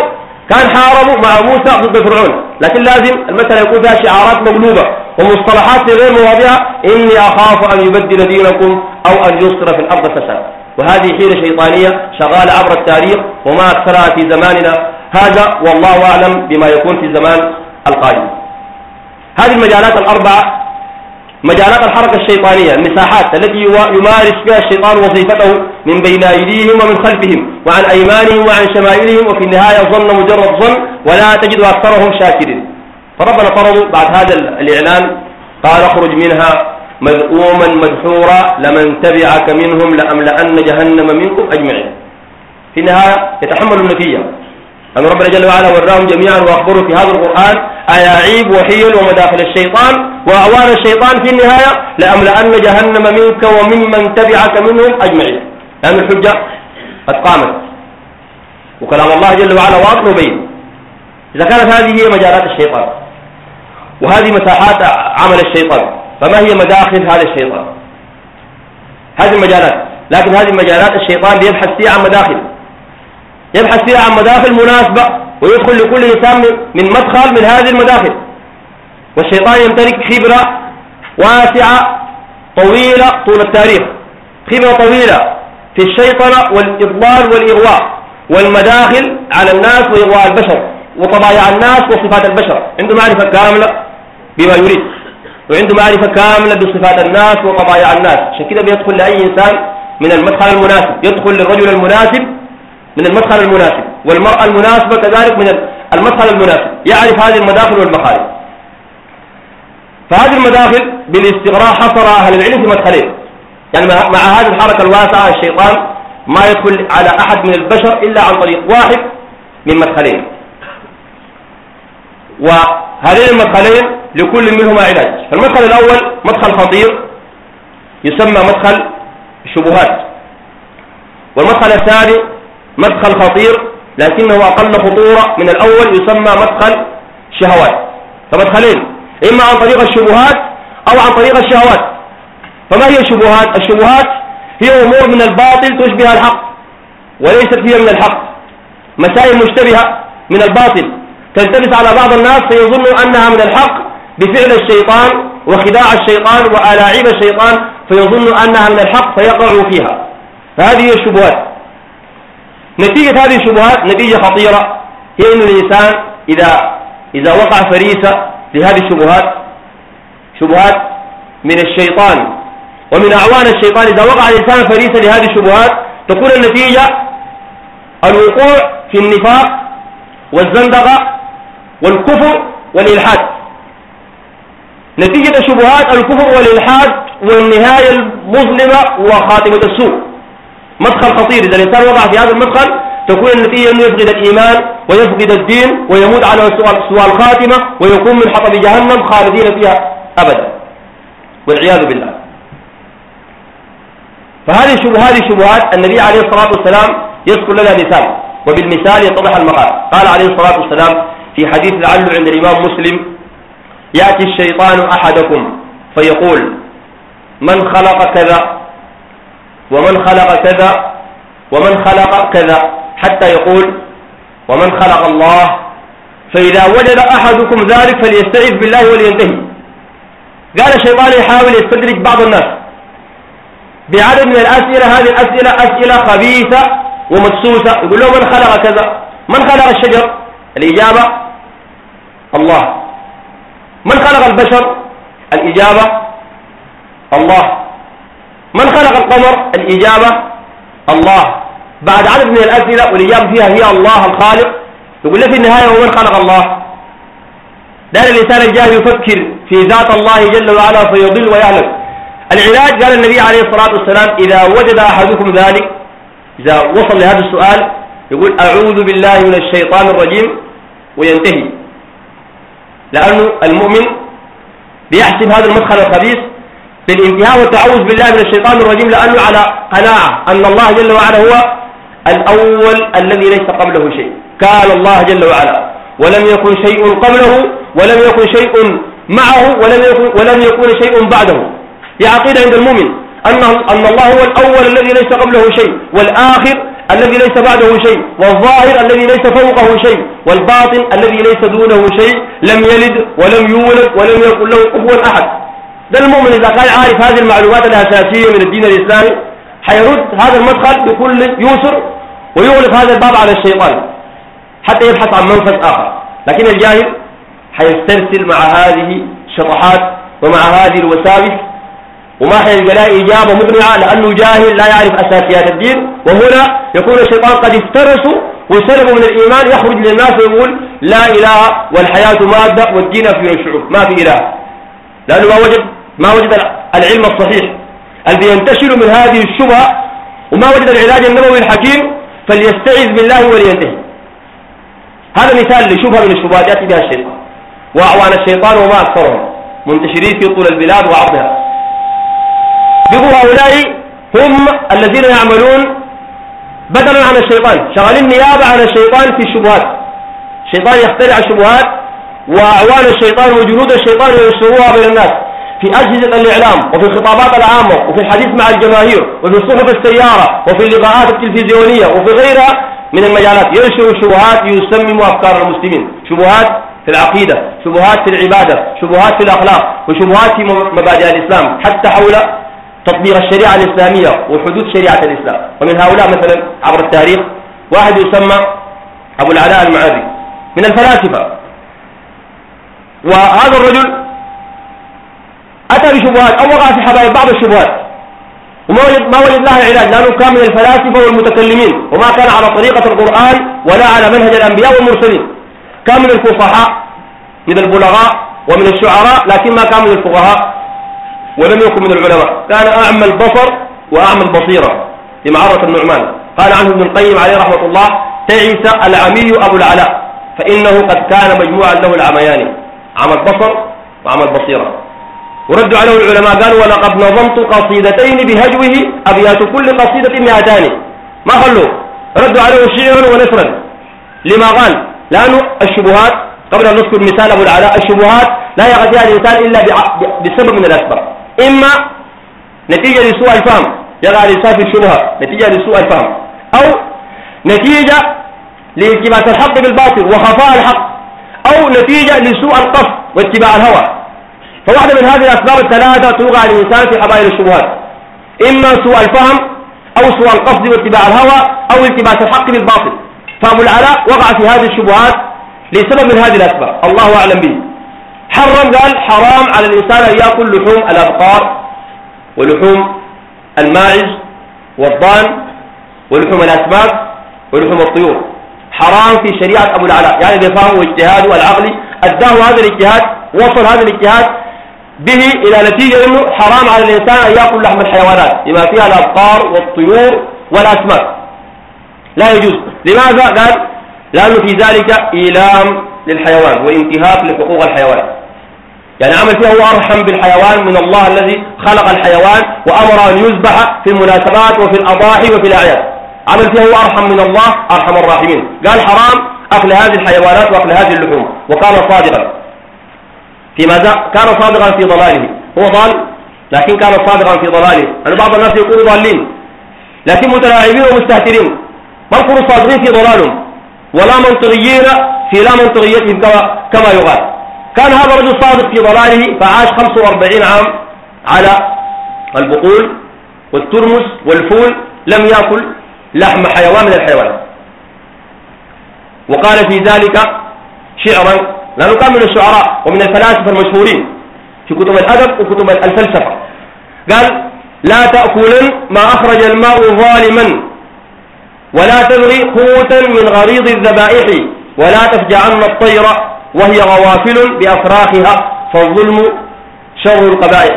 كان حاربوا مع موسى ضد فرعون. لكن لازم المسألة يكون فيها شعارات مقلوبة ومصطلحات غير مواضيع. إني أخاف أن يبدل دينكم أو أن يصر في الأرض فساد وهذه حيلة شيطانية شغالة عبر التاريخ وما أكثرها في زماننا هذا والله أعلم بما يكون في الزمان القادم. هذه المجالات الأربعة مجالات الحركة الشيطانية المساحات التي يمارس فيها الشيطان وظيفته من بين أيديهم ومن خلفهم وعن أيمانهم وعن شمائلهم وفي النهاية ظن مجرد ظن ولا تجد أكثرهم شاكرين. فربنا فرضوا بعد هذا الإعلان قال اخرج منها مذءوما مدحورا لمن تبعك منهم لأملأن جهنم منكم أجمعين. في النهاية يتحمل النتيجة أن ربنا جل وعلا وراهم جميعا وأخبروا في هذا القرآن أياعيب وحيل ومداخل الشيطان وأعوان الشيطان في النهاية لأملأن جهنم منك وممن تبعك منهم أجمعين. لأن الحجة قد قامت. وكلام الله جل وعلا واضح وبين. إذا كانت هذه هي مجالات الشيطان وهذه مساحات عمل الشيطان فما هي مداخل هذا الشيطان؟ هذه المجالات. لكن هذه المجالات الشيطان بيبحث فيها عن مداخل. يبحث فيها عن مداخل مناسبة ويدخل لكل إنسان من مدخل من هذه المداخل. والشيطان يمتلك خبرة واسعة طويلة طول التاريخ. خبرة طويلة في الشيطنة والإضلال والإغواء والمداخل على الناس وإغواء البشر وطبايع الناس وصفات البشر. عنده معرفة كاملة بما يريد. وعنده معرفة كاملة بصفات الناس وطبايع الناس. عشان كده بيدخل لأي إنسان من المدخل المناسب. يدخل للرجل المناسب من المدخل المناسب. والمرأة المناسبة كذلك من المدخل المناسب يعرف هذه المداخل والمخارج. فهذه المداخل بالاستغراء حصر أهل العلم في مدخلين. يعني مع هذه الحركة الواسعة الشيطان ما يدخل على أحد من البشر إلا عن طريق واحد من مدخلين. وهذين المدخلين لكل منهما علاج. فالمدخل الأول مدخل خطير يسمى مدخل الشبهات والمدخل الثاني مدخل خطير لكنه أقل خطورة من الأول يسمى مدخل شهوات. فمدخلين إما عن طريق الشبهات أو عن طريق الشهوات. فما هي الشبهات؟ الشبهات هي أمور من الباطل تشبه الحق وليست هي من الحق. مسائل مشتبهة من الباطل تلتبس على بعض الناس فيظن أنها من الحق بفعل الشيطان وخداع الشيطان وألاعيب الشيطان فيظن أنها من الحق فيقع فيها. فهذه هي الشبهات. نتيجة هذه الشبهات نتيجة خطيرة. هي أن الإنسان إذا إذا وقع فريسة لهذه الشبهات شبهات من الشيطان ومن أعوان الشيطان إذا وقع الإنسان فريسة لهذه الشبهات تكون النتيجة الوقوع في النفاق والزندقة والكفر والإلحاد. نتيجة الشبهات الكفر والإلحاد والنهاية المظلمة وخاتمة السوء. مدخل خطير إذا الإنسان وقع في هذا المدخل تكون النتيجة أنه يفقد الإيمان ويفقد الدين ويموت على سوء الخاتمة ويكون من حطب جهنم خالدين فيها أبدا. والعياذ بالله. فهذه الشبهات الشبهات النبي عليه الصلاة والسلام يذكر لنا مثال. وبالمثال يتضح المقال قال عليه الصلاة والسلام في حديث لعله عند الإمام مسلم يأتي الشيطان أحدكم فيقول من خلق كذا؟ ومن خلق كذا ومن خلق كذا حتى يقول ومن خلق الله. فإذا وجد أحدكم ذلك فليستعذ بالله ولينتهي. قال الشيطان يحاول يستدرج بعض الناس بعدد من الأسئلة هذه الأسئلة أسئلة خبيثة ومدسوسة. يقول له من خلق كذا؟ من خلق الشجر؟ الإجابة الله. من خلق البشر؟ الإجابة الله. من خلق القمر؟ الإجابة الله. بعد عدد من الأسئلة والإجابة فيها هي الله الخالق. يقول في النهاية هو من خلق الله. لأن الإنسان الجاهل يفكر في ذات الله جل وعلا فيضل ويهلك العلاج قال النبي عليه الصلاة والسلام إذا وجد أحدكم ذلك إذا وصل لهذا السؤال يقول أعوذ بالله من الشيطان الرجيم وينتهي. لأنه المؤمن بيحسب هذا المدخل الخبيث بالانتهاء والتعوذ بالله من الشيطان الرجيم لأنه على قناعة أن الله جل وعلا هو الأول الذي ليس قبله شيء. قال الله جل وعلا ولم يكن شيء قبله ولم يكن شيء معه ولم يكن, ولم يكن شيء بعده. هي عقيدة عند المؤمن أن, أن الله هو الأول الذي ليس قبله شيء والآخر الذي ليس بعده شيء والظاهر الذي ليس فوقه شيء والباطن الذي ليس دونه شيء لم يلد ولم يولد ولم يكن له كفوا أحد. ده المؤمن إذا كان عارف هذه المعلومات الأساسية من الدين الإسلامي حيرد هذا المدخل بكل يسر ويغلق هذا الباب على الشيطان حتى يبحث عن منفذ آخر. لكن الجاهل حيسترسل مع هذه الشطحات ومع هذه الوساوس وما حيلقى لا إجابة مقنعة لأنه جاهل لا يعرف أساسيات الدين. وهنا يكون الشيطان قد افترسوا وسلبوا من الإيمان يخرج للناس ويقول لا إله والحياة مادة والدين في الشعوب ما في إله. لأنه ما وجد ما وجد العلم الصحيح. الذي ينتشر من هذه الشبهة وما وجد العلاج النبوي الحكيم فليستعذ بالله ولينتهي. هذا مثال لشبهة من الشبهات يأتي بها الشيطان. وأعوان الشيطان وما أكثرهم. منتشرين في طول البلاد وعرضها. بقوا هؤلاء هم الذين يعملون بدلا عن الشيطان. شغالين نيابة عن الشيطان في الشبهات. الشيطان يخترع الشبهات وأعوان الشيطان وجنود الشيطان ينشروها بين الناس. في أجهزة الإعلام وفي الخطابات العامة وفي الحديث مع الجماهير وفي صحف السيارة وفي اللقاءات التلفزيونية وفي غيرها من المجالات. ينشر شبهات يسمم أفكار المسلمين شبهات في العقيدة شبهات في العبادة شبهات في الأخلاق وشبهات في مبادئ الإسلام حتى حول تطبيق الشريعة الإسلامية وحدود شريعة الإسلام. ومن هؤلاء مثلا عبر التاريخ واحد يسمى أبو العلاء المعادي من الفلاسفة. وهذا الرجل أتى بشبهات أو وقع في حبايب بعض الشبهات. وما وجد ما وجد لها علاج لأنه كان من الفلاسفة والمتكلمين وما كان على طريقة القرآن ولا على منهج الأنبياء والمرسلين. كان من الفصحاء من البلغاء ومن الشعراء لكن ما كان من الفقهاء ولم يكن من العلماء. كان أعمى البصر وأعمى البصيرة لمعرة النعمان. قال عنه ابن القيم عليه رحمة الله تعيس العمي أبو العلاء فإنه قد كان مجموعا له العميان عمى البصر وعمى البصيرة. وردوا عليه العلماء قالوا ولقد نظمت قصيدتين بهجوه أبيات كل قصيدة مئتان. ما خلوا ردوا عليه شعرا ونثرا لما قال؟ لأنه الشبهات قبل أن نذكر مثال أبو العلاء الشبهات لا يغذيها الإنسان إلا بسبب من الأسباب. إما نتيجة لسوء الفهم يقع الإنسان في الشبهة نتيجة لسوء الفهم. أو نتيجة لالتباس الحق بالباطل وخفاء الحق. أو نتيجة لسوء القصد واتباع الهوى. فواحدة من هذه الأسباب الثلاثة توقع الإنسان في حبائل الشبهات. إما سوء الفهم أو سوء القصد واتباع الهوى أو التباس الحق بالباطل. فأبو العلاء وقع في هذه الشبهات لسبب من هذه الأسباب. الله أعلم به. حرم قال حرام على الإنسان أن يأكل لحوم الأبقار ولحوم الماعز والضان ولحوم الأسماك ولحوم الطيور. حرام في شريعة أبو العلاء. يعني بفهم واجتهاد والعقل أداه هذا الاجتهاد وصل هذا الاجتهاد به إلى نتيجة أنه حرام على الإنسان أن يأكل لحم الحيوانات. بما فيها الأبقار والطيور والأسماك. لا يجوز. لماذا؟ قال لأنه في ذلك إيلام للحيوان وانتهاك لحقوق الحيوان. يعني عمل فيها هو أرحم بالحيوان من الله الذي خلق الحيوان وأمر أن يذبح في المناسبات وفي الأضاحي وفي الأعياد. عمل فيها هو أرحم من الله أرحم الراحمين. قال حرام أكل هذه الحيوانات وأكل هذه اللحوم. وكان صادقا في ماذا؟ كان صادقا في ضلاله. هو ضال لكن كان صادقا في ضلاله. أن بعض الناس يقولوا ضالين لكن متلاعبين ومستهترين. ما نكونوا صادقين في ضلالهم؟ ولا منطقيين في لا منطقيتهم كما, كما يقال. كان هذا الرجل صادق في ضلاله فعاش 45 عام على البقول والترمس والفول لم يأكل لحم حيوان من الحيوانات. وقال في ذلك شعرا لأنه كان من الشعراء ومن الفلاسفة المشهورين في كتب الأدب وكتب الفلسفة. قال لا تأكلن ما أخرج الماء ظالما ولا تبغي قوتا من غريض الذبائح ولا تفجعن الطير وهي غوافل بأفراخها فالظلم شر القبائح.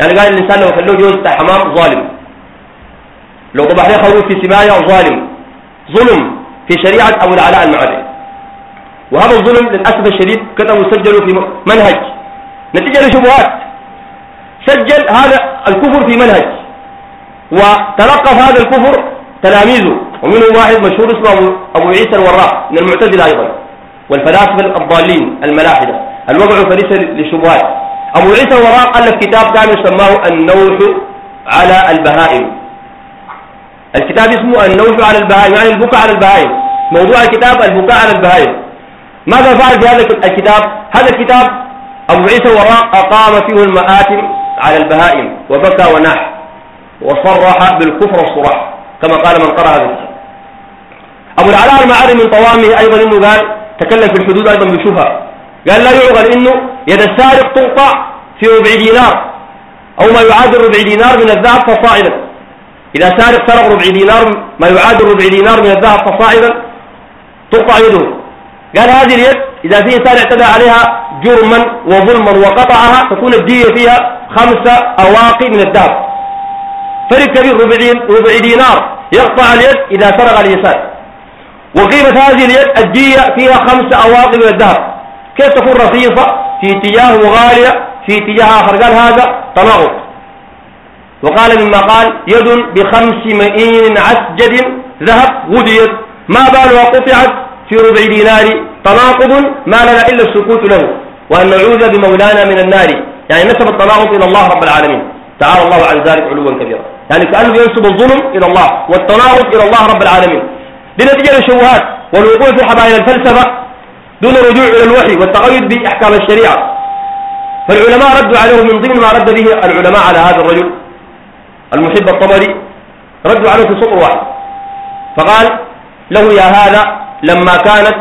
يعني قال الإنسان لو خلوه جوز حمام ظالم. لو طبح له خروف في سبايا ظالم. ظلم في شريعة أبو العلاء المعري وهذا الظلم للأسف الشديد كتبوا سجلوا في منهج. نتيجة لشبهات. سجل هذا الكفر في منهج. وتلقف هذا الكفر تلاميذه. ومنهم واحد مشهور اسمه أبو عيسى الوراق من المعتزلة أيضا. والفلاسفة الضالين الملاحدة. الوضع فريسة للشبهات أبو عيسى الوراق ألف كتاب كان يسماه النوح على البهائم. الكتاب اسمه النوح على البهائم يعني البكاء على البهائم. موضوع الكتاب البكاء على البهائم. ماذا فعل في هذا الكتاب؟ هذا الكتاب أبو عيسى وراء أقام فيه المآتم على البهائم وبكى وناح وصرح بالكفر الصراح كما قال من قرأ هذا الكتاب. أبو العلاء المعاري من طوامه أيضا إنه قال تكلم في الحدود أيضا بشبهة قال لا يعقل إنه يد السارق تقطع في ربع دينار أو ما يعادل ربع دينار من الذهب فصاعدا. إذا سارق سرق ربع دينار ما يعادل ربع دينار من الذهب فصاعدا تقطع يده. قال هذه اليد إذا في إنسان اعتدى عليها جرما وظلما وقطعها تكون الدية فيها خمسة أواقي من الذهب فرق كبير ربع دينار. يقطع اليد إذا سرق الإنسان. وقيمة هذه اليد الدية فيها خمسة أواقي من الذهب كيف تكون رخيصة في اتجاه وغالية في اتجاه آخر. قال هذا تناقض. وقال مما قال يد بخمس مئين عسجد ذهب غديت ما بالها قطعت في ربع دينار تناقض ما لنا إلا السكوت له وأن نعوذ بمولانا من النار. يعني نسب التناقض إلى الله رب العالمين. تعالى الله عن ذلك علوا كبيرا. يعني كأنه ينسب الظلم إلى الله والتناقض إلى الله رب العالمين. بنتيجة الشبهات والوقوع في حبائل الفلسفة دون رجوع إلى الوحي والتقيد بأحكام الشريعة. فالعلماء ردوا عليه من ضمن ما رد به العلماء على هذا الرجل المحب الطبري. ردوا عليه في سطر واحد. فقال له يا هذا لما كانت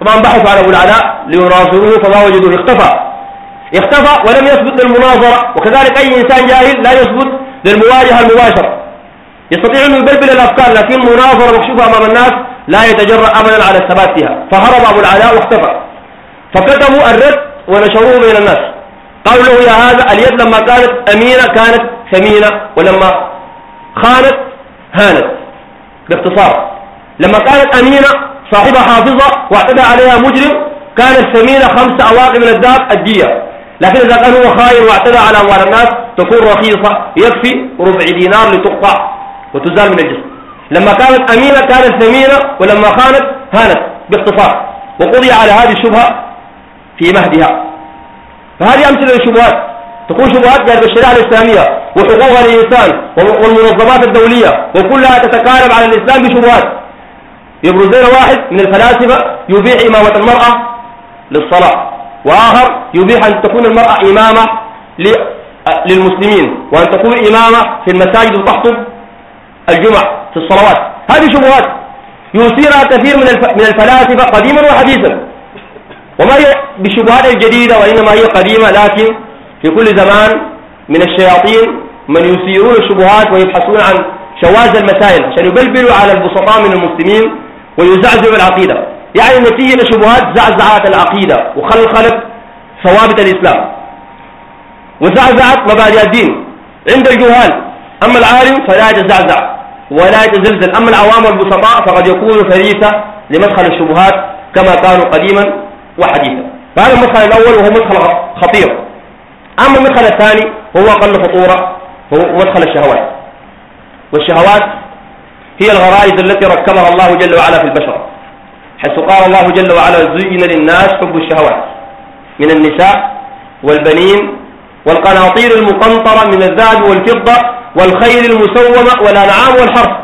طبعا بحثوا على أبو العلاء ليناظروه فما وجدوه اختفى. اختفى ولم يثبت للمناظرة وكذلك أي إنسان جاهل لا يثبت للمواجهة المباشرة. يستطيع أن يبلبل الأفكار لكن مناظرة مكشوفة أمام الناس لا يتجرأ أبدا على الثبات فيها. فهرب أبو العلاء واختفى. فكتبوا الرد ونشروه بين الناس. قالوا يا هذا اليد لما كانت أمينة كانت ثمينة ولما خانت هانت باختصار. لما كانت أمينة صاحبها حافظة واعتدى عليها مجرم كانت ثمينة خمس أواق من الذهب الدية لكن إذا كان هو خائن واعتدى على أموال الناس تكون رخيصة يكفي ربع دينار لتقطع وتزال من الجسم. لما كانت أمينة كانت ثمينة ولما خانت هانت باختصار. وقضي على هذه الشبهة في مهدها. فهذه أمثلة للشبهات. تكون شبهات جانب الشريعة الإسلامية وحقوق الإنسان والمنظمات الدولية وكلها تتكالب على الإسلام بشبهات. يبرزون واحد من الفلاسفة يبيح إمامة المرأة للصلاة. وآخر يبيح أن تكون المرأة إمامة للمسلمين وأن تكون إمامة في المساجد وتخطب الجمع في الصلوات. هذه شبهات يثيرها كثير من الفلاسفة قديما وحديثا. وما هي بالشبهات الجديدة وإنما هي قديمة لكن في كل زمان من الشياطين من يثيرون الشبهات ويبحثون عن شواذ المسائل عشان يبلبلوا على البسطاء من المسلمين. ويزعزعوا العقيدة. يعني نتيجة شبهات زعزعت العقيدة وخلخلت ثوابت الإسلام. وزعزعت مبادئ الدين. عند الجهال. أما العالم فلا يتزعزع ولا يتزلزل. أما العوام والبسطاء فقد يكون فريسة لمدخل الشبهات كما كانوا قديما وحديثا. فهذا المدخل الأول وهو مدخل خطير. أما المدخل الثاني وهو أقل خطورة هو مدخل الشهوات. والشهوات هي الغرائز التي ركبها الله جل وعلا في البشر. حيث قال الله جل وعلا زين للناس حب الشهوات من النساء والبنين والقناطير المقنطرة من الذهب والفضة والخيل المسومة والأنعام والحرث.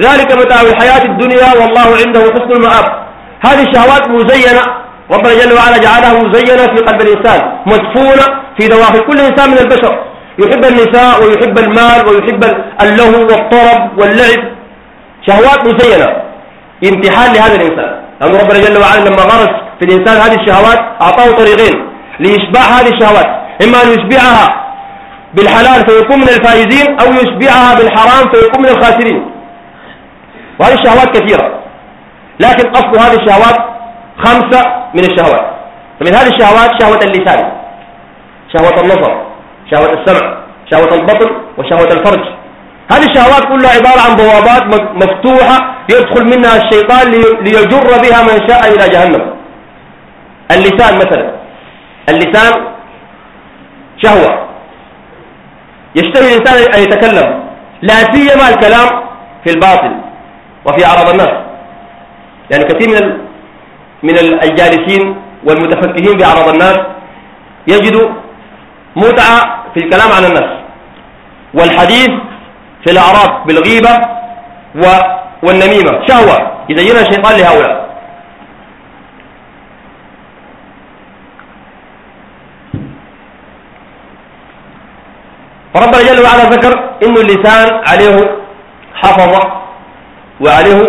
ذلك متاع الحياة الدنيا والله عنده حسن المآب. هذه الشهوات مزينة. ربنا جل وعلا جعلها مزينة في قلب الإنسان مدفونة في دواخل كل إنسان من البشر. يحب النساء ويحب المال ويحب اللهو والطرب واللعب. شهوات مزينة امتحان لهذا الإنسان. لأن ربنا جل وعلا لما غرس في الإنسان هذه الشهوات أعطاه طريقين لإشباع هذه الشهوات. إما أن يشبعها بالحلال فيكون من الفائزين أو يشبعها بالحرام فيكون من الخاسرين. وهذه الشهوات كثيرة. لكن أصل هذه الشهوات خمسة من الشهوات. فمن هذه الشهوات شهوة اللسان شهوة النظر شهوة السمع شهوة البطن وشهوة الفرج. هذه الشهوات كلها عبارة عن بوابات مفتوحة يدخل منها الشيطان ليجر بها من شاء إلى جهنم. اللسان مثلا. اللسان شهوة. يشتهي الإنسان أن يتكلم. لا سيما الكلام في الباطل وفي أعراض الناس يعني كثير من من الجالسين والمتفكهين بأعراض الناس يجدوا متعة في الكلام عن الناس والحديث في الأعراض بالغيبة والنميمة. شهوة. يزينها الشيطان لهؤلاء. فربنا جل وعلا ذكر إن اللسان عليه حفظة وعليه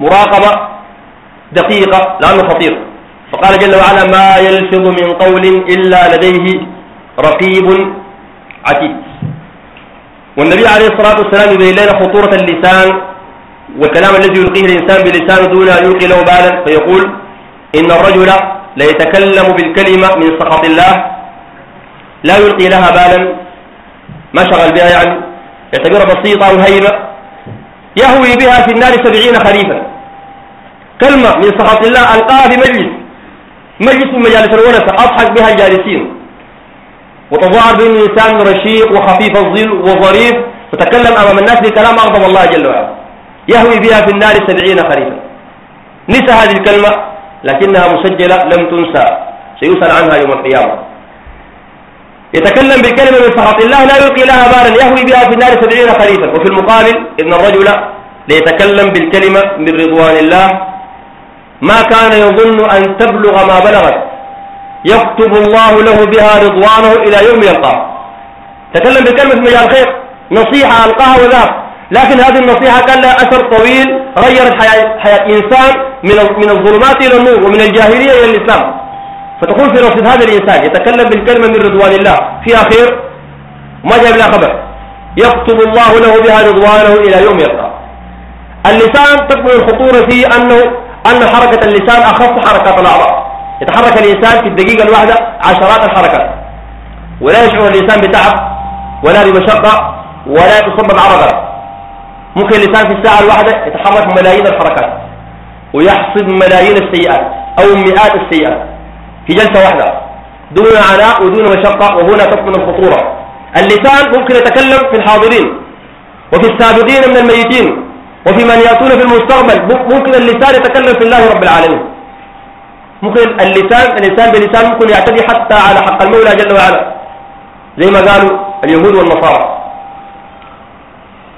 مراقبة دقيقة لأنه خطير. فقال جل وعلا ما يلفظ من قول إلا لديه رقيب عتيد. والنبي عليه الصلاة والسلام يبين لنا خطورة اللسان والكلام الذي يلقيه الإنسان بلسانه دون أن يلقي له بالا فيقول إن الرجل ليتكلم بالكلمة من سخط الله لا يلقي لها بالا. ما شغل بها يعني؟ يعتبرها بسيطة وهيبة يهوي بها في النار سبعين خريفا. كلمة من سخط الله ألقاها في مجلس. مجلس من مجالس الونسة أضحك بها الجالسين. وتظاهر بأنه إنسان رشيق وخفيف الظل وظريف وتكلم أمام الناس بكلام أغضب الله جل وعلا. يهوي بها في النار سبعين خريفا. نسى هذه الكلمة لكنها مسجلة لم تنسى. سيسأل عنها يوم القيامة. يتكلم بالكلمة من سخط الله لا يلقي لها بالا يهوي بها في النار سبعين خريفا. وفي المقابل إن الرجل ليتكلم بالكلمة من رضوان الله ما كان يظن أن تبلغ ما بلغت يكتب الله له بها رضوانه إلى يوم يلقاه. تكلم بكلمة مجال الخير نصيحة ألقاها وذهب لكن هذه النصيحة كان لها أثر طويل غيرت حياة, حياة إنسان من من الظلمات إلى النور ومن الجاهلية إلى الإسلام. فتكون في رصيد هذا الإنسان يتكلم بالكلمة من رضوان الله. فيها خير وما جاب لها خبر. يكتب الله له بها رضوانه إلى يوم يلقى اللسان تكمن الخطورة فيه أنه أن حركة اللسان أخف حركات الأعضاء. يتحرك الإنسان في الدقيقة الواحدة عشرات الحركات. ولا يشعر الإنسان بتعب ولا بمشقة ولا يتصبب عرقا ممكن الإنسان في الساعة الواحدة يتحرك ملايين الحركات ويحصد ملايين السيئات أو مئات السيئات في جلسة واحدة. دون عناء ودون مشقة وهنا تكمن الخطورة. اللسان ممكن يتكلم في الحاضرين وفي السابقين من الميتين وفي من يأتون في المستقبل. ممكن اللسان يتكلم في الله رب العالمين. ممكن اللسان الإنسان بلسان ممكن يعتدي حتى على حق المولى جل وعلا. زي ما قالوا اليهود والنصارى.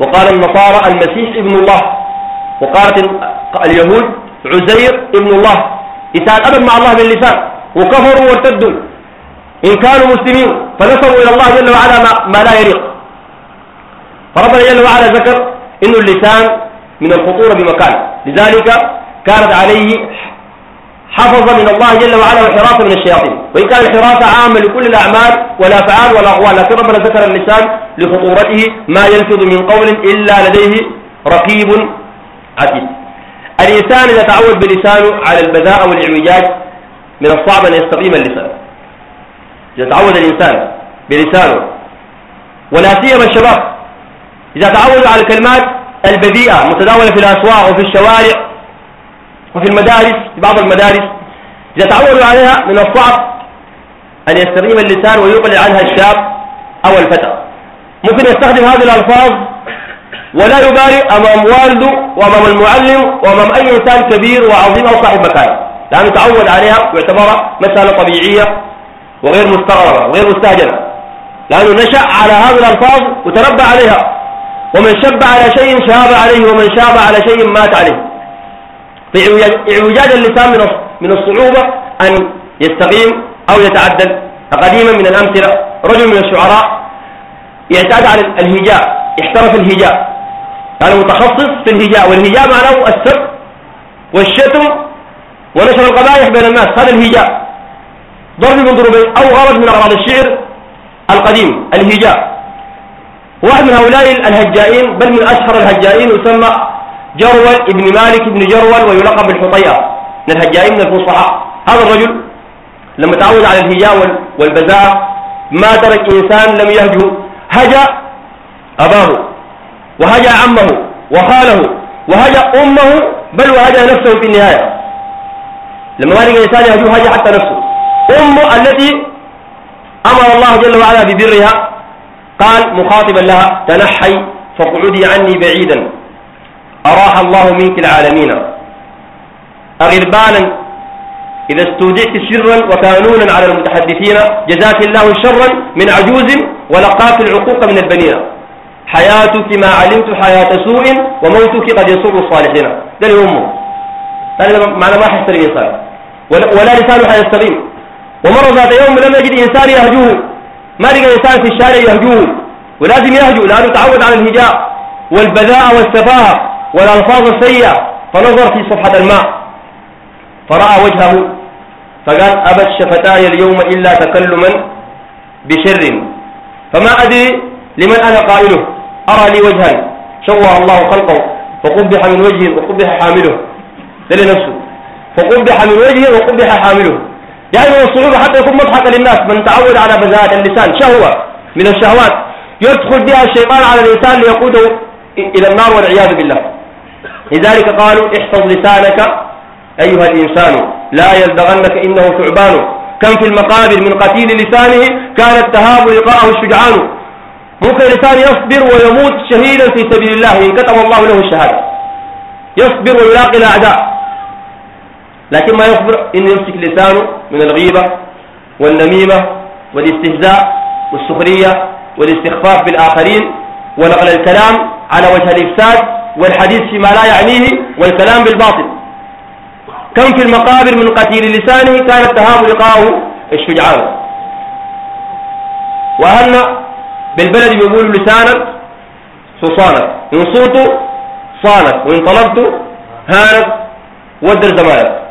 وقال النصارى المسيح ابن الله. وقالت اليهود عزير ابن الله. أبد مع الله باللسان. وكفروا وارتدوا. إن كانوا مسلمين فنسبوا إلى الله جل وعلا ما, ما لا يليق. فربنا جل وعلا ذكر إن اللسان من الخطورة بمكان. لذلك كانت عليه حفظ من الله جل وعلا وحراسة من الشياطين. وإن كان الحراسة عامة لكل الأعمال والأفعال والأقوال لكن ربنا ذكر اللسان لخطورته ما يلفظ من قول إلا لديه رقيب عتيد. الإنسان إذا تعود بلسانه على البذاء والإعوجاج من الصعب أن يستقيم اللسان. إذا تعود الإنسان بلسانه ولا سيما الشباب إذا تعودوا على الكلمات البذيئة المتداولة في الأسواق وفي الشوارع وفي المدارس في بعض المدارس إذا تعودوا عليها من الصعب أن يستقيم اللسان ويقلع عنها الشاب أو الفتى. ممكن يستخدم هذه الألفاظ ولا يبالي أمام والده وأمام المعلم وأمام أي إنسان كبير وعظيم أو صاحب مكان. لأنه تعود عليها واعتبرها مسألة طبيعية وغير مستغربة وغير مستهجنة. لأنه نشأ على هذه الألفاظ وتربى عليها. ومن شب على شيء شاب عليه ومن شاب على شيء مات عليه. فإعوجاج اللسان من من الصعوبة أن يستقيم أو يتعدل. قديما من الأمثلة رجل من الشعراء يعتاد على الهجاء احترف الهجاء. كان متخصص في الهجاء والهجاء معناه السب والشتم ونشر القبائح بين الناس. هذا الهجاء ضرب من ضروبين أو غرض من أغراض الشعر القديم الهجاء. واحد من هؤلاء الهجائين بل من أشهر الهجائين يسمى جرول ابن مالك ابن جرول ويلقب بالحطيئة من الهجائين من الفصحاء. هذا الرجل لما تعود على الهجاء والبذاء ما ترك إنسان لم يهجه. هجأ أباه وهجأ عمه وخاله وهجأ أمه بل وهجأ نفسه في النهاية. لما ما لقى إنسان يهجو هجأ حتى نفسه. أمه التي أمر الله جل وعلا ببرها قال مخاطبا لها تنحي فاقعدي عني بعيدا. أراح الله منك العالمين. أغربانا إذا استودعت سرا وكانونا على المتحدثين جزاك الله شرا من عجوز ولقاك العقوق من البنين حياتك ما علمت حياة سوء وموتك قد يسر الصالحين. ده اللي أمه هذا معنى ما حيستري الإنسان. ولا لسانه حيستقيم. ومر ذات يوم لم يجد إنسان يهجوه. ما لقى إنسان في الشارع يهجوه. ولازم يهجو لأنه تعود على الهجاء والبذاء والسفاهة. والألفاظ السيئة فنظر في صفحة الماء. فرأى وجهه فقال أبت شفتاي اليوم إلا تكلما بشر. فما أدري لمن أنا قائله. أرى لي وجها شوه الله خلقه فقبح من وجهه وقبح حامله. ده نفسه. فقبح من وجهه وقبح حامله. يعني من الصعوبة حتى يكون مضحكا للناس. من تعود على بذات اللسان شهوة من الشهوات. يدخل بها الشيطان على الإنسان ليقوده إلى النار والعياذ بالله. لذلك قالوا احفظ لسانك أيها الإنسان لا يلدغنك إنه ثعبان. كم في المقابر من قتيل لسانه كان التهاب لقاءه الشجعان. ممكن الإنسان يصبر ويموت شهيدا في سبيل الله إن كتب الله له الشهادة. يصبر ويلاقي الأعداء. لكن ما يصبر؟ إن يمسك لسانه من الغيبة والنميمة والاستهزاء والسخرية والاستخفاف بالآخرين ونقل الكلام على وجه الإفساد والحديث فيما لا يعنيه والكلام بالباطل. كم في المقابر من قتيل لسانه كان التهام لقاءه الشجعان وأهلنا بالبلد بيقولوا لسانك حصانك إن صوته صانك وإن طلبته هانك ودر زمانك.